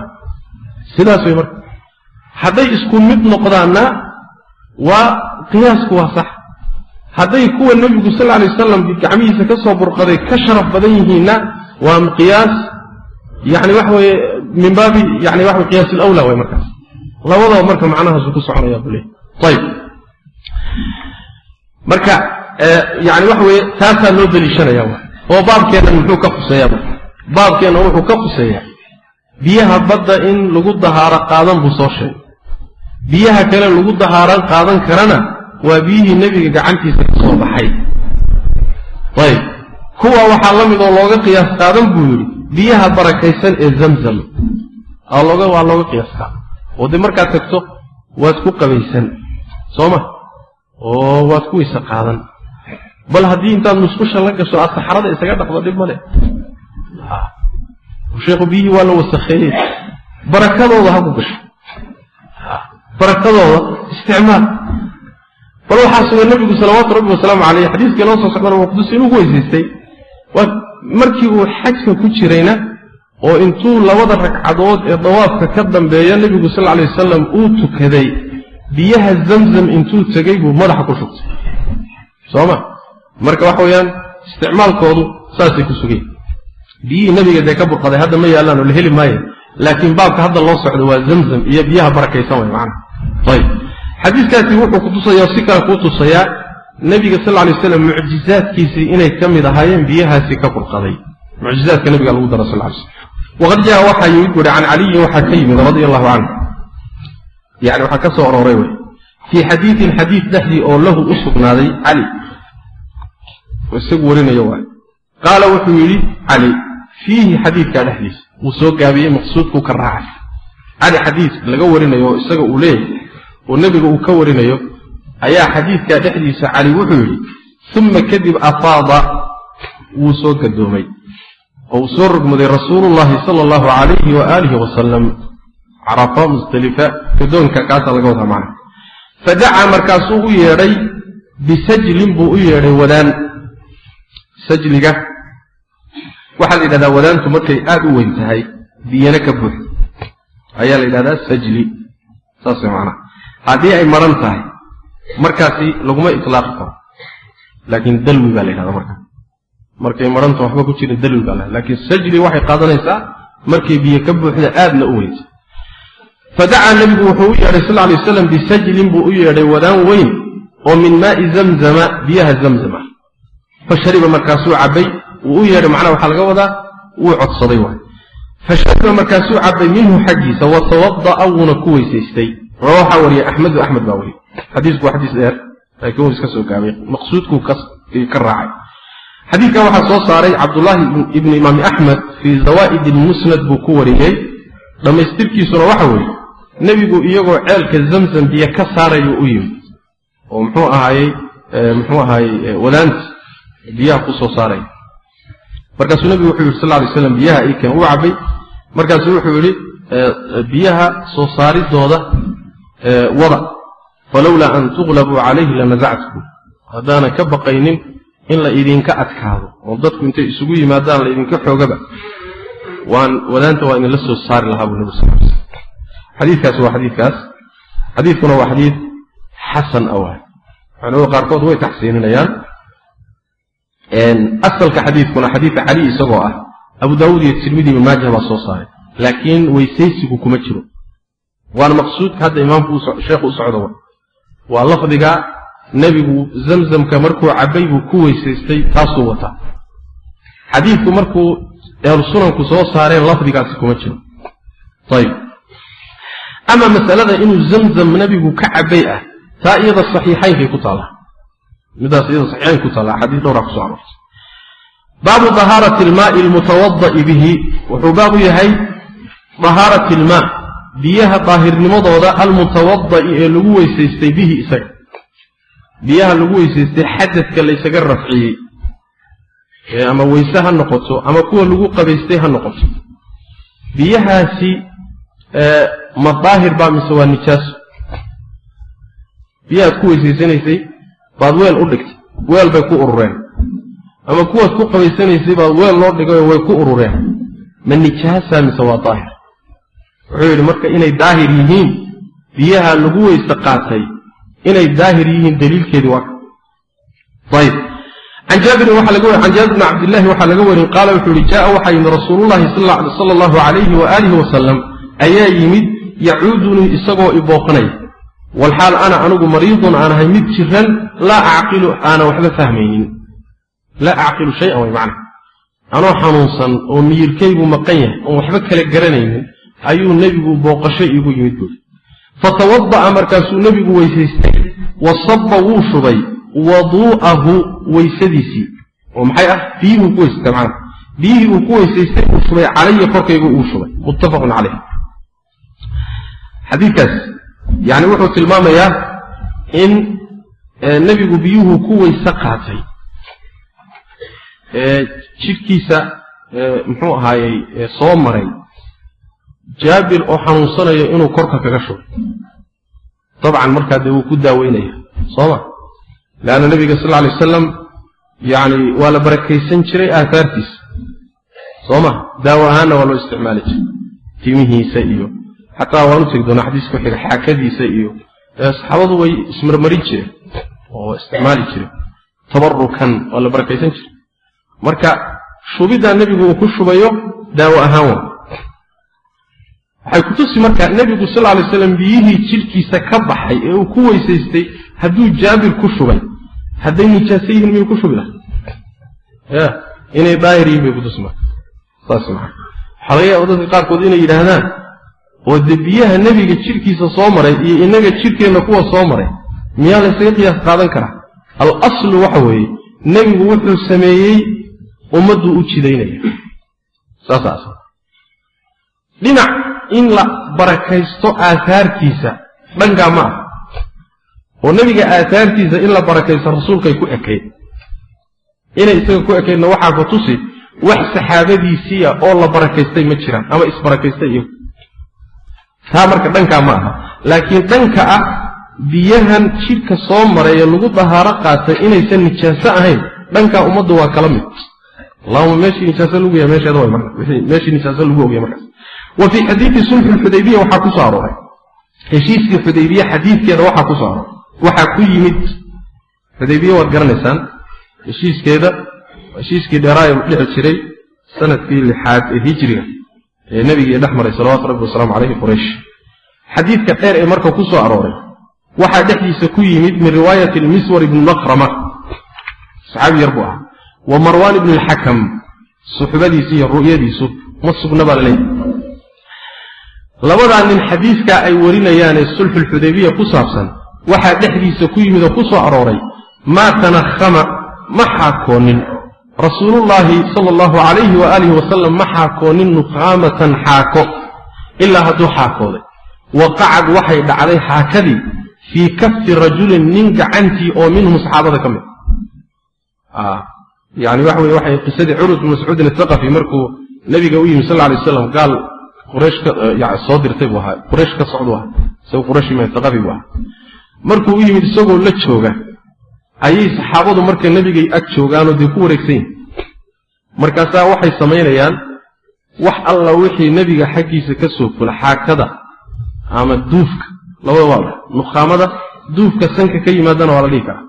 Sidaas way marka. Hadday isku mid noqdaanna waa qiyaasku waa sax hadday kuwa nebigu sal alay wasalam gacmihiisa ka soo burqaday ka sharaf badan yihiinna waa qiyaas yani waxa weye min baabi yani waxa qiyaas alawla way markaas. Labadaba marka macnahaasu ku soconaya buu leeyahy ayib marka yani waxa weye taasaa loo deliishanaya oo baabkeennan muxuu ka khuseeya marka baabkeenna wuxuu ka khuseeyaa biyaha badda in lagu dahaaro qaadan buu soo sheegay. Biyaha kale lagu dahaaran qaadan karana waa biyihii nebiga gacantiisa ka soo baxay. Ayib kuwa waxaa la mid oo looga qiyaas qaadan buu yidhi biyaha barakaysan ee zamzam. Waa looga qiyaas oo dee markaad tagto waad ku qabaysan. Soo ma? Oo waad ku weyse qaadan. Bal haddii intaad musqusha la gasho aad saxarada isaga dhaqdo dhib male sheekhu biyihii waa la wasakheeyey. Barakadooda ha ku gasho. Barakadooda isticmaal bal waxaa sugan nebigu salawaatu rabbi wasalaamu caleyh xadiiskii noo soo socdana maqdus inuu ku weysaystay waa markii uu xajka ku jirayna oo intuu labada ragcadood ee dawaafka ka dambeeya nebigu sal alay wasalam uu tukaday biyaha zamzam intuu tegey buu madaxa ku shugtay sooma? Marka waxa weeyaan isticmaalkoodu saasay ku sugeen biyihii nebiga dee ka burqaday hadda ma yaallaan oo la heli maayo. Laakiin baabka hadda loo socdo waa zamzam iyo biyaha barakaysan way macana ayib xadiiskaasi wuxuu kutusaya si kale kuu tusayaa nebiga sal lay slam mucjizaadkiisii inay ka mid ahaayeen biyahaasi ka burqaday mucjizaadka nebiga lagu dara sal slam waqad jaa waxaa yimid buuri can caliyin waxaa ka yimid radi allahu canhu. Yani waxaa ka soo arooray wey. Fii xadiidin xadiid dhexdii oo lahu u sugnaaday cali. Isagu warinayo waay. Qaala wuxuu yidhi cali fiihi xadiidkaa dhexdiisa. Wuu soo gaabiyey maqsuudkuu ka raacay. Cali xadiis laga warinayo oo isaga uu leeyahay oo nebiga uu ka warinayo ayaa xadiidkaa dhexdiisa cali wuxuu yidhi uma kadib afaada wuu soo gadoomay oo uu soo rogmaday rasuulullahi sala allahu calayhi waaalihi wasalam carafa musdalifa gadoonka kaasaa laga wadaa macna fadacaa markaasuu u yeedhay bisajlin buu u yeedhay wadaan. Sajliga waxaa la yidhahdaa wadaantu markay aad u weyn tahay biyana ka buux ayaa la yidhahdaa sajli saas way macnaha haddii ay maran tahay markaasi laguma itlaaqi karo laakiin dalwi baa la yidhahdaa marka. Markay maranta waxba ku jirin dalwi baa la laakiin sajli waxay qaadanaysaa markay biyo ka buuxda aadna u weynta fadacaa nebigu wuxuu u yeedhay sal lay waslam bisajlin buu u yeedhay wadaan weyn oo min maai zamzama biyaha zamzama. Fashariba markaasuu cabbay wuu u yeedhay macnaha waxaa laga wadaa wuu codsaday waay. Fashariba markaasuu cabbay minhu xaggiisa wa tawada'a wuuna ku weysaystay waxaa wariyay axmedu axmed baa wariyay xadiisku waa xadiis dheer laakiin wuu iska soo gaabay. Maqsuudkuu ka raacay. Xadiidkan waxaa soo saaray cabdullaahi ibnu imaami axmed fii zawaa'id ilmusnad buu ku wariyey. Dhammaystirkiisuna waxa weeye nebigu iyagoo ceelka zamzam biyo ka saarayuu u yimid. Oo muxuu ahaayey muxuu ahaayey wadaanta biyaha ku soo saaray. Markaasuu nebigu wuxuu yidhi sal lay slam biyaha ii keen. Uu cabbay. Markaasuu wuxuu yidhi biyaha soo saaridooda wada falowlaa an tuqlabuu calayhi lanasactukum haddaanan ka baqaynin in la idinka adkaado oo dadku intay isugu yimaadaan la idinka xoogaba. Waan wadaanta waa idinla soo saari lahaa buu nebi sal l slam xadiidkaasi waa xadiidkaas. Xadiidkuna waa xadiid xasan awah culamada qaarkood way taxsiininayaan. Asalka xadiidkuna xadiidka cali isagoo ah. Abu daawuud iyo tirmidi ibn maaja baa soo saaray. Laakiin weysaysigu kuma jiro waana maqsuudka hadda imaamku sheekhu u socdo. Waa lafdiga nebigu zamzamka markuu cabbay buu ku weysaystay taasuu wataa. Xadiidku markuu ehlu soo saareen lafdigaasi kuma jiro. Ayib. Ama masalada inuu zamzam nebigu ka cabbay ah taa iyada saxiixaynkay ku taallaa midaas iyada saxiixaynka ku taalla axaadiis dhowraa kuso aroortay. Baabu dahaarati almaai almutawada'i bihi. Wuxuu baabu yahay dahaarati ilmaa biyaha daahirnimadooda almutawada'i ee lagu weysaystay bihi isaga. Biyaha lagu weysaystay xadadka laysaga rafciyey. Ama weyse ha noqoto ama kuwa lagu qabaystay ha noqoto. Biyahaasi ma daahir baa mise waa nijaaso biyahaad ku weysaysanaysay baad weel u dhigtay weel bay ku urureen. Ama kuwaad ku qabaysanaysay baad weel loo dhigay way ku urureen. Ma nijaasa mise waa daahir wuxuu yidhi marka inay daahir yihiin biyaha lagu weyse qaatay inay daahir yihiin daliilkeedii waa wari can jaabir bni cabdillahi waxaa laga warin qaala wuxuu yihi jaa waxaa yimid rasuulullahi sala allahu calayhi waaalihi wasalam ayaa yimid yacuudunii isagoo ibooqanaya walxaal ana anigu mariidun aan ahay mid jiran laa acqilu aana waxba fahmaynin. Laa acqilu shayan way macna anoo xanuunsan oo miyirkaygu maqan yahay oon waxba kala garanaynin ayuu nebigu booqasho iigu yimid buuri fatawada'a markaasuu nebigu weysaystay wa sabba wuu shubay waduu'ahu weysadiisii. Oo maxay ah? Biyihuu ku weysaystay macana biyihii uu ku weysaystay uu shubay calaya korkaygu uu shubay. Muttafaqun caleyh xadiidkaas yani wuxuu tilmaamayaa in nebigu biyuhu ku weyse qaatay. Jidhkiisa muxuu ahaayey soo maray jaabir oo xanuunsanayo inuu korka kaga shubo. Dabcan markaa dee wuu ku daaweynaya sooma leanna nebiga sal alay wasalam yani waa la barakaysan jiray aahaartiisa soo ma? Daawo ahaanna waa loo isticmaali jiray. Timihiisa iyo xataa waan u tegi doonaa xadiiska ku xiga xaakadiisa iyo saxaabadu way ismarmarin jireen oo isticmaali jireen. Tabarukan waa la barakaysan jiray. Marka shubiddaa nebigu uu ku shubayo daawo ahaan waa waxay kutusi marka nebigu sal lay slam biyihii jidhkiisa ka baxay ee uu ku weysaystay hadduu jaabir ku shubay. Hadday nijaaso yihiin miyuu ku shubi laha ya inay daahir yihiin bay kutusi marka. Saas maa waxaa laga yaaba dadka qaarkood inay yidhaahdaan oo dee biyaha nebiga jidhkiisa soo maray iyo inaga jidhkeenna kuwa soo maray. Miyaa laysaga qiyaas qaadan karaa? Al aslu waxa weeye nebigu wuxuu sameeyey ummadduu u jidaynaya. Saas dhinac in la barakaysto aahaartiisa dhankaa ma ah oo nebiga aahaartiisa in la barakaysto rasuulkay ku ekayd. Inay isaga ku ekaydna waxaa ku tusi wax saxaabadiisiia oo la barakaystay ma jiraan ama isbarakaystay iyagu taa marka dhankaa ma aha. Laakiin dhanka ah biyahan jidhka soo maray ee lagu dahaaro qaatay inaysan nijaaso ahayn dhankaa ummaddu waa kala mid. Allahuma meeshii nijaaso lagu yahay meesheeda way marka wixii meeshii nijaaso lagu ogyahay markaas wa fii xadiidi sulxi xudaybiya waxaa ku soo arooray. Heshiiskii xudaybiye xadiidkeeda waxaa ku soo waxaa ku yimid xudaybiye waad garanaysaan heshiiskeeda heshiiskii dheeraayo dhici jiray sannadkii lixaad ee hijriga ee nebigii dhex maray salawatu rabbi wasalaamu caleyhi quraysh. Xadiidka dheer ee marka ku soo arooray waxaa dhexdiisa ku yimid min riwaayati lmiswar ibni makrama. Saxaabi yar buu ahaa. Wa marwaan ibni alxakam suxbadiisu iyo ru'yadiisu ma sugna baa laleeyahy labadaa nin xadiiskaa ay warinayaanee sulxulxudaybiya ku saabsan waxaa dhexdiisa ku yimid oo ku soo arooray maa tanakhama ma xaakoonin. Rasuulullaahi sala allahu calayhi waaalihi wasalam ma xaakoonin nukhaamatan xaako ilaa hadduu xaakooday. Waqacad waxay dhacday xaakadii fii kafi rajulin nin gacantii oo minhum saxaabada ka mid. Yani waxa weye waxay qisadii curud bin mascuudin athaqafi markuu nabiga u yimi sal alay waslam gaal ka soo dirtay buu ahaa. Quraysh ka socdu ahaa ima thaqafi buu ahaa. Markuu u yimid isagoo la jooga ayay saxaabadu marka nebigay ag joogaanoo dee ku wareegsan yihiin markaasaa waxay samaynayaan wax alla wixii nebiga xaggiisa ka soo fula xaakada ama duufka. Labada waa nukhaamada duufka sanka ka yimaadana waa la dhihi karaa.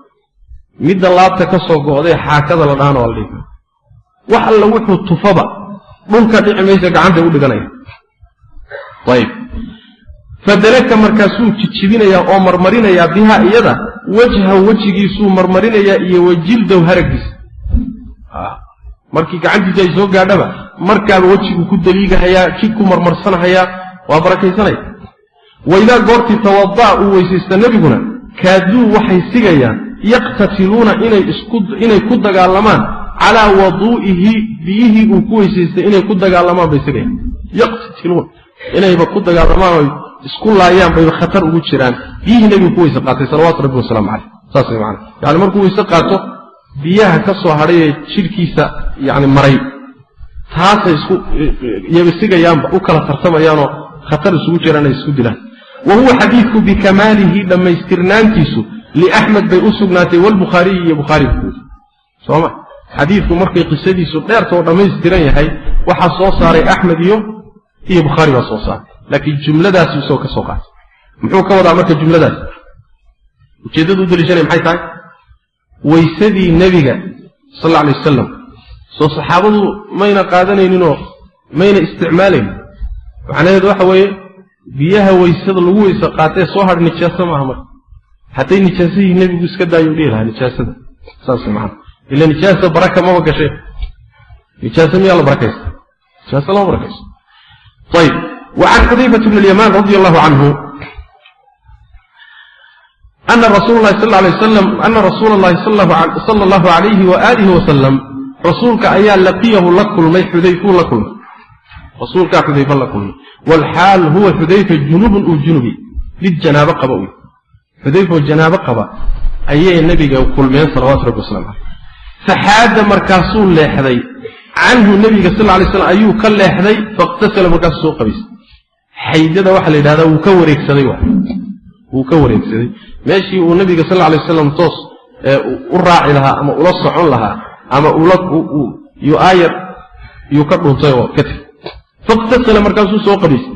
Midda laabta ka soo go'day xaakada la dhahana waa la dhihi karaa. Wax alla wuxuu tufaba dhulka dhici maysa gacantay u dhiganaya ayib fadalaka markaasuu jijibinayaa oo marmarinayaa biha iyada wajhahu wejigiisuu marmarinayaa iyo wajildow haragiisa markii gacantiisa ay soo gaadhaba markaaba wejiguu ku daliigahayaa jid ku marmarsanahayaa waa barakaysanaya waidaa goortii tawada'a uu weysaysta nebiguna kaaduu waxay sigayaan yaqtatiluuna inay ku dagaalamaan calaa waduu'ihi biyihii uu ku weysaystay inay ku dagaalamaan bay sigayaan inayba ku dagaalamaan oy isku laayaan bayba khatar ugu jiraan. Biyihii nebigu ku weyse qaatay salawaatu rabbi wasalaamu caleyh saas macana yani markuu weyse qaato biyaha ka soo hadhay ee jidhkiisa yani maray. Taasay isku yabasigayaanba u kala tartamayaanoo khatar isugu jiraan ay isku dilaan. Wa huwa xadiidku bikamaalihi dhammaystirnaantiisu liaxmed bay u sugnaatay walbukhaariyi iyo bukhaariga guudi sooma xadiidku markay qisadiisu dheerta oo dhammaystiran yahay waxaa soo saaray axmed iyo iyo bukhaari baa soo saaray laakiin jumladaasi isagoo ka soo qaatay. Muxuu ka wadaa marka jumladaas? Ujeeddadu u daliishanaya maxay tahay? Weysadii nebiga sal alla alay wasalam soo saxaabadu mayna qaadanayninoo mayna isticmaalaynin. Macnaheedu waxa weeye biyaha weysada lagu weyse qaatee soo hadh nijaaso maaha marka. Hadday nijaasahii nebigu iska daayo dhihi lahaa nijaasada. Saas macana ila nijaasa baraka maba gashay nijaasa miyaa la barakaysta? Nijaasa lama barakaysto ayib وعن xudayفة بن اليمان رضي الله عنه أن رsuل الlahi صلى اه عليه وسلم أna رasuul الlahi صلى الله عليه وآله وسلم rasuulka ayaa laqiyahu la kulmay xudayfuu la kulmay rasuulkaa xudayfa la kulmay wاlxaal huwa xudayfa junubun uu junubi mid janaabo qaba u xudayfoo janaabo qaba ayay nebiga kulmeen salawatu rabbi waslamu caleyh faxaada markaasuu leexday canhu nebiga sal lay slam ayuu ka leexday faاqtasala markaasuu soo qabaysay xaydada waxaa la yidhahdaa wuu ka wareegsaday wuu ka wareegsaday. Meeshii uu nebiga sal lay wasalam toos u raaci lahaa ama ula socon lahaa ama yuaayar yuu ka dhuntay oo ka teg faاqtasala markaasuu soo qabaysay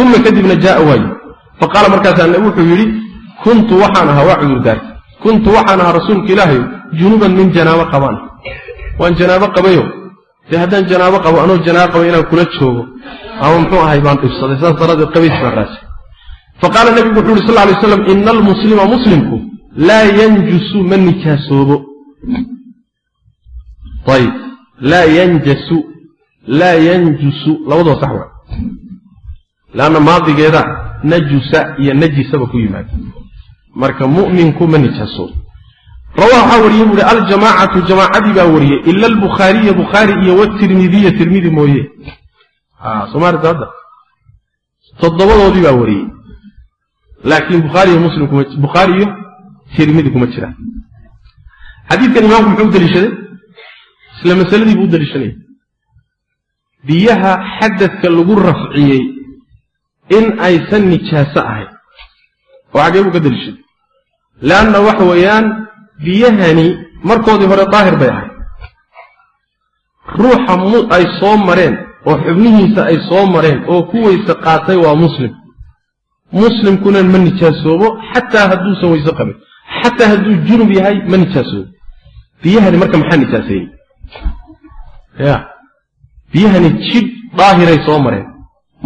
uma kadibna jaaa waaye. Faqaala markaasaa wuxuu yidhi kuntu waxaan ahaa waa cudurdaarta kuntu waxaan ahaa rasuulka ilaahay junuban min janaabo qabaan. Waan janaabo qabayo dee haddaan janaabo qabo anoo janaabo qaba inaan kula joogo ama muxuu ahay baan dhibsaday saas daraaddeed qabays baan raasay faqaala nebigu wuxu yuri sal lay slam ina almuslima muslimku laa yanjusu ma nijaasoobo. Ayib laa yanjasu laa yanjusu labadoo sax wa leanna maadigeeda najusa iyo najisaba ku yimaada. Marka mu'minku ma nijaasoobo rawaa waxaa wariyey buuhi aljamaacatu jamaacadii baa wariyey ila albukhaariya bukhaari iyo watirmidiya tirmidi mooye. Somaarta hadda toddobadoodii baa wariyey. Laakiin bukhaari iyo muslim kuma bukhaari iyo tirmidi kuma jiraan xadiidkan imaamku muxuu deliishaday isla masaladii buu u biyaha xadadka lagu rafciyey in aysan nijaaso ahayn. Oo xaggee buu ka deliishaday leanna waxa weeyaan biyahani markoodii hore daahir bay ahayd. Ruuxa ay soo mareen oo xubnihiisa ay soo mareen oo ku weyse qaatay waa muslim. Muslimkuna ma nijaasoobo xataa hadduusan weyse qabin. Xataa hadduu junub yahay ma nijaasoobo. Biyahani marka maxaa nijaaseeyey? Ya biyahani jidh daahiray soo mareen.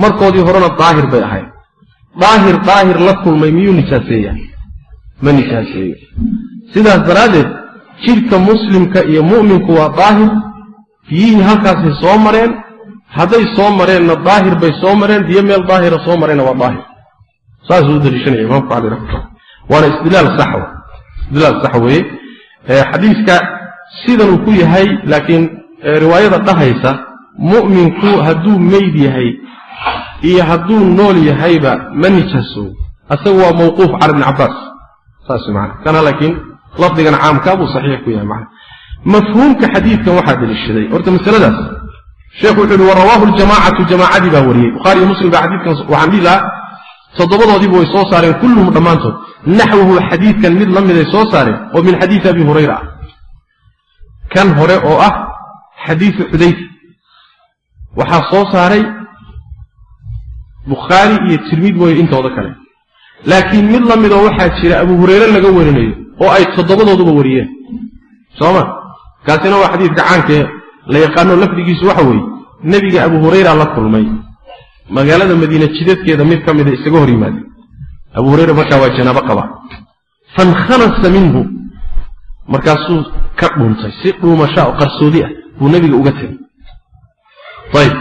Markoodii horena daahir bay ahayd. Daahir daahir la kulmay miyuu nijaaseeya ma nijaaseeyo sidaas daraaddeed jidhka muslimka iyo mu'minku waa daahir biyihii halkaasay soo mareen hadday soo mareenna daahir bay soo mareen biyo meel daahira soo mareenna waa daahir. Saasuu u daliishanaya imaamku cali raxmatullah waana istidlaal sax istidlaal sax weeye. Xadiiska sidan uu ku yahay laakiin riwaayada dhahaysa mu'minku hadduu meyd yahay iyo hadduu nool yahayba ma nijaasowo asagu waa mawquuf cala ibni cabbaas. Saas maana kana laakiin lafdigan caamkaa buu saxiix ku yahay macna. Mafhuumka xadiidkan waxaa deliishaday horta masaladaas sheekhu wuxu uhi warawaahu ljamaacatu jamaacadii baa wariyey. Bukhaari iyo muslim baa xadiidkan waxaan dhihi lahaa toddobadoodiiba way soo saareen kulluhum dhammaantood. Naxwahu xadiidkan mid la miday soo saareen oo min xadiidi abi hurayra ah. Kan hore oo ah xadiidu xudayfa. Waxaa soo saaray bukhaari iyo tirmid mooye intooda kale. Laakiin mid la midoo waxaa jira abu hurayre laga warinayo oo ay toddobadooduba wariyeen. Sooma? Kaasina waa xadiidka caankee la yaqaano lafdigiisu waxa weeye nebiga abu hurayra la kulmay. Magaalada madiina jidadkeeda mid ka mida isaga hor yimaadeen abu hurayra markaa waa janaabo qaba. Fankhanasa minhu. Markaasuu ka dhuuntay si dhuumasha oo qarsoodi ah buu nebiga uga tegay. Ayib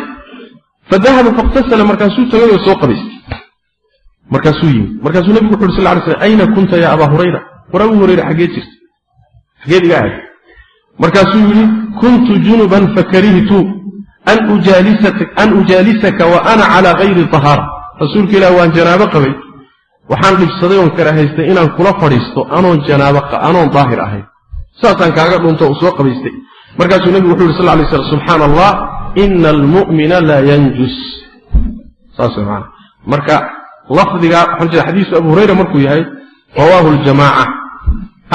fadahaba fakhtasala markaasuu tagay oo soo qabaystay. Markaasuu yimid. Markaasuu nebigu wuxu uhi sal lay slam ayna kunta ya abaa hurayra war abu hurayra xaggee jirta. Xaggeed iga ahayd markaasuu yidhi kuntu junuban fakarihtu an ujaalisaka wa ana calaa gayri tahaara rasuulka ilah waan janaabo qabay. Waxaan dhibsaday oon karahaystay inaan kula fadhiisto anoon janaabo anoon daahir ahayn saasaan kaaga dhunto u soo qabaystay. Markaasuu nebigu wuxu yhi sal lay slam subxaana allah ina almu'mina laa yanjus. Saas marka lafdiga xadiisu abu hurayra markuu yahay rawaahu ljamaaca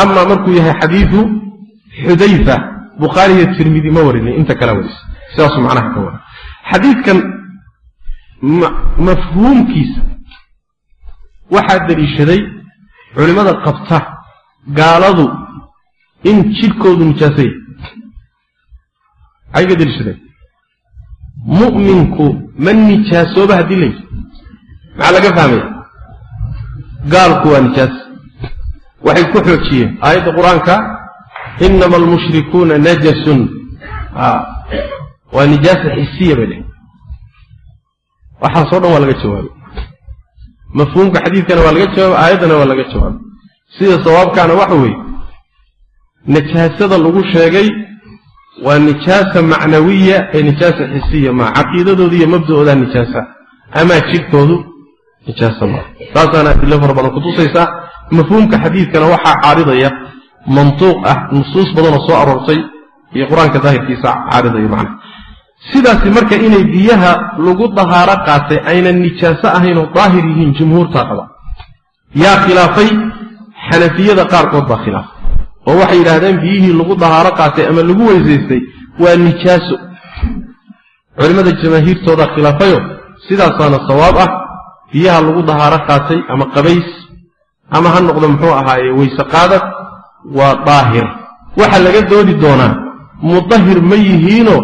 ama markuu yahay xadiidu xudayfa bukhaariyo tirmidi ma warinay inta kala warisa sidaasuu macnaha ka wara xadiidkan mafhuumkiisa waxaa deliishaday culimmada qabta gaaladu in jidhkoodu nijaasay maxay ka mu'minku ma nijaasooba haddii la yidhi maxaa laga fahmaya gaalku waa nijaas waxay ku xoojiyeen. Aayadda qur'aanka inama almushrikuuna najasun. Waa nijaasa xisiya bay dhehen waxaasoo dhan waa laga jawaabay. Mafhuumka xadiidkana waa laga jawaabay aayaddana waa laga jawaabay. Sida sawaabkaana waxa weeye nijaasada lagu sheegay waa nijaasa macnawiya ee nijaasa xisiya maa caqiidadooda iyo mabda'oodaa nijaasa amaa jidhkoodu nijaasa maa taasaana adilo fara badan kutusaysaa mafhuumka xadiidkana waxaa caaridaya mantuuq ah nusuus badanoo soo aroortay iyo qur'aanka daahirkiisa caaridaya macna sidaasi marka inay biyaha lagu dahaaro qaatay aynan nijaaso ahaynoo daahir yihiin jumhuurtaa qaba. Yaa khilaafay xanafiyada qaarkood baa khilaafay. Oo waxay yidhaahdeen biyihii lagu dahaaro qaatay ama lagu weysaystay waa nijaaso. Culimmada jamaahiirtoodaa khilaafayo sidaasaana sawaab ah biyaha lagu dahaaro qaatay ama qabays ama ha noqdo muxuu ahaaye weyse qaadad waa daahir. Waxa laga doodi doonaa mudahir ma yihiino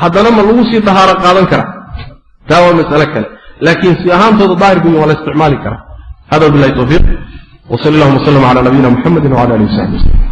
haddana ma lagu sii dahaaro qaadan karaa taa waa mas'ale kale. Laakiin si ahaantooda daahirku waa la isticmaali karaa hada bilahi tawfiiq. Wsal allahuma wslm cala nabiyina muxamedi wcala alihi wasaxbi waslm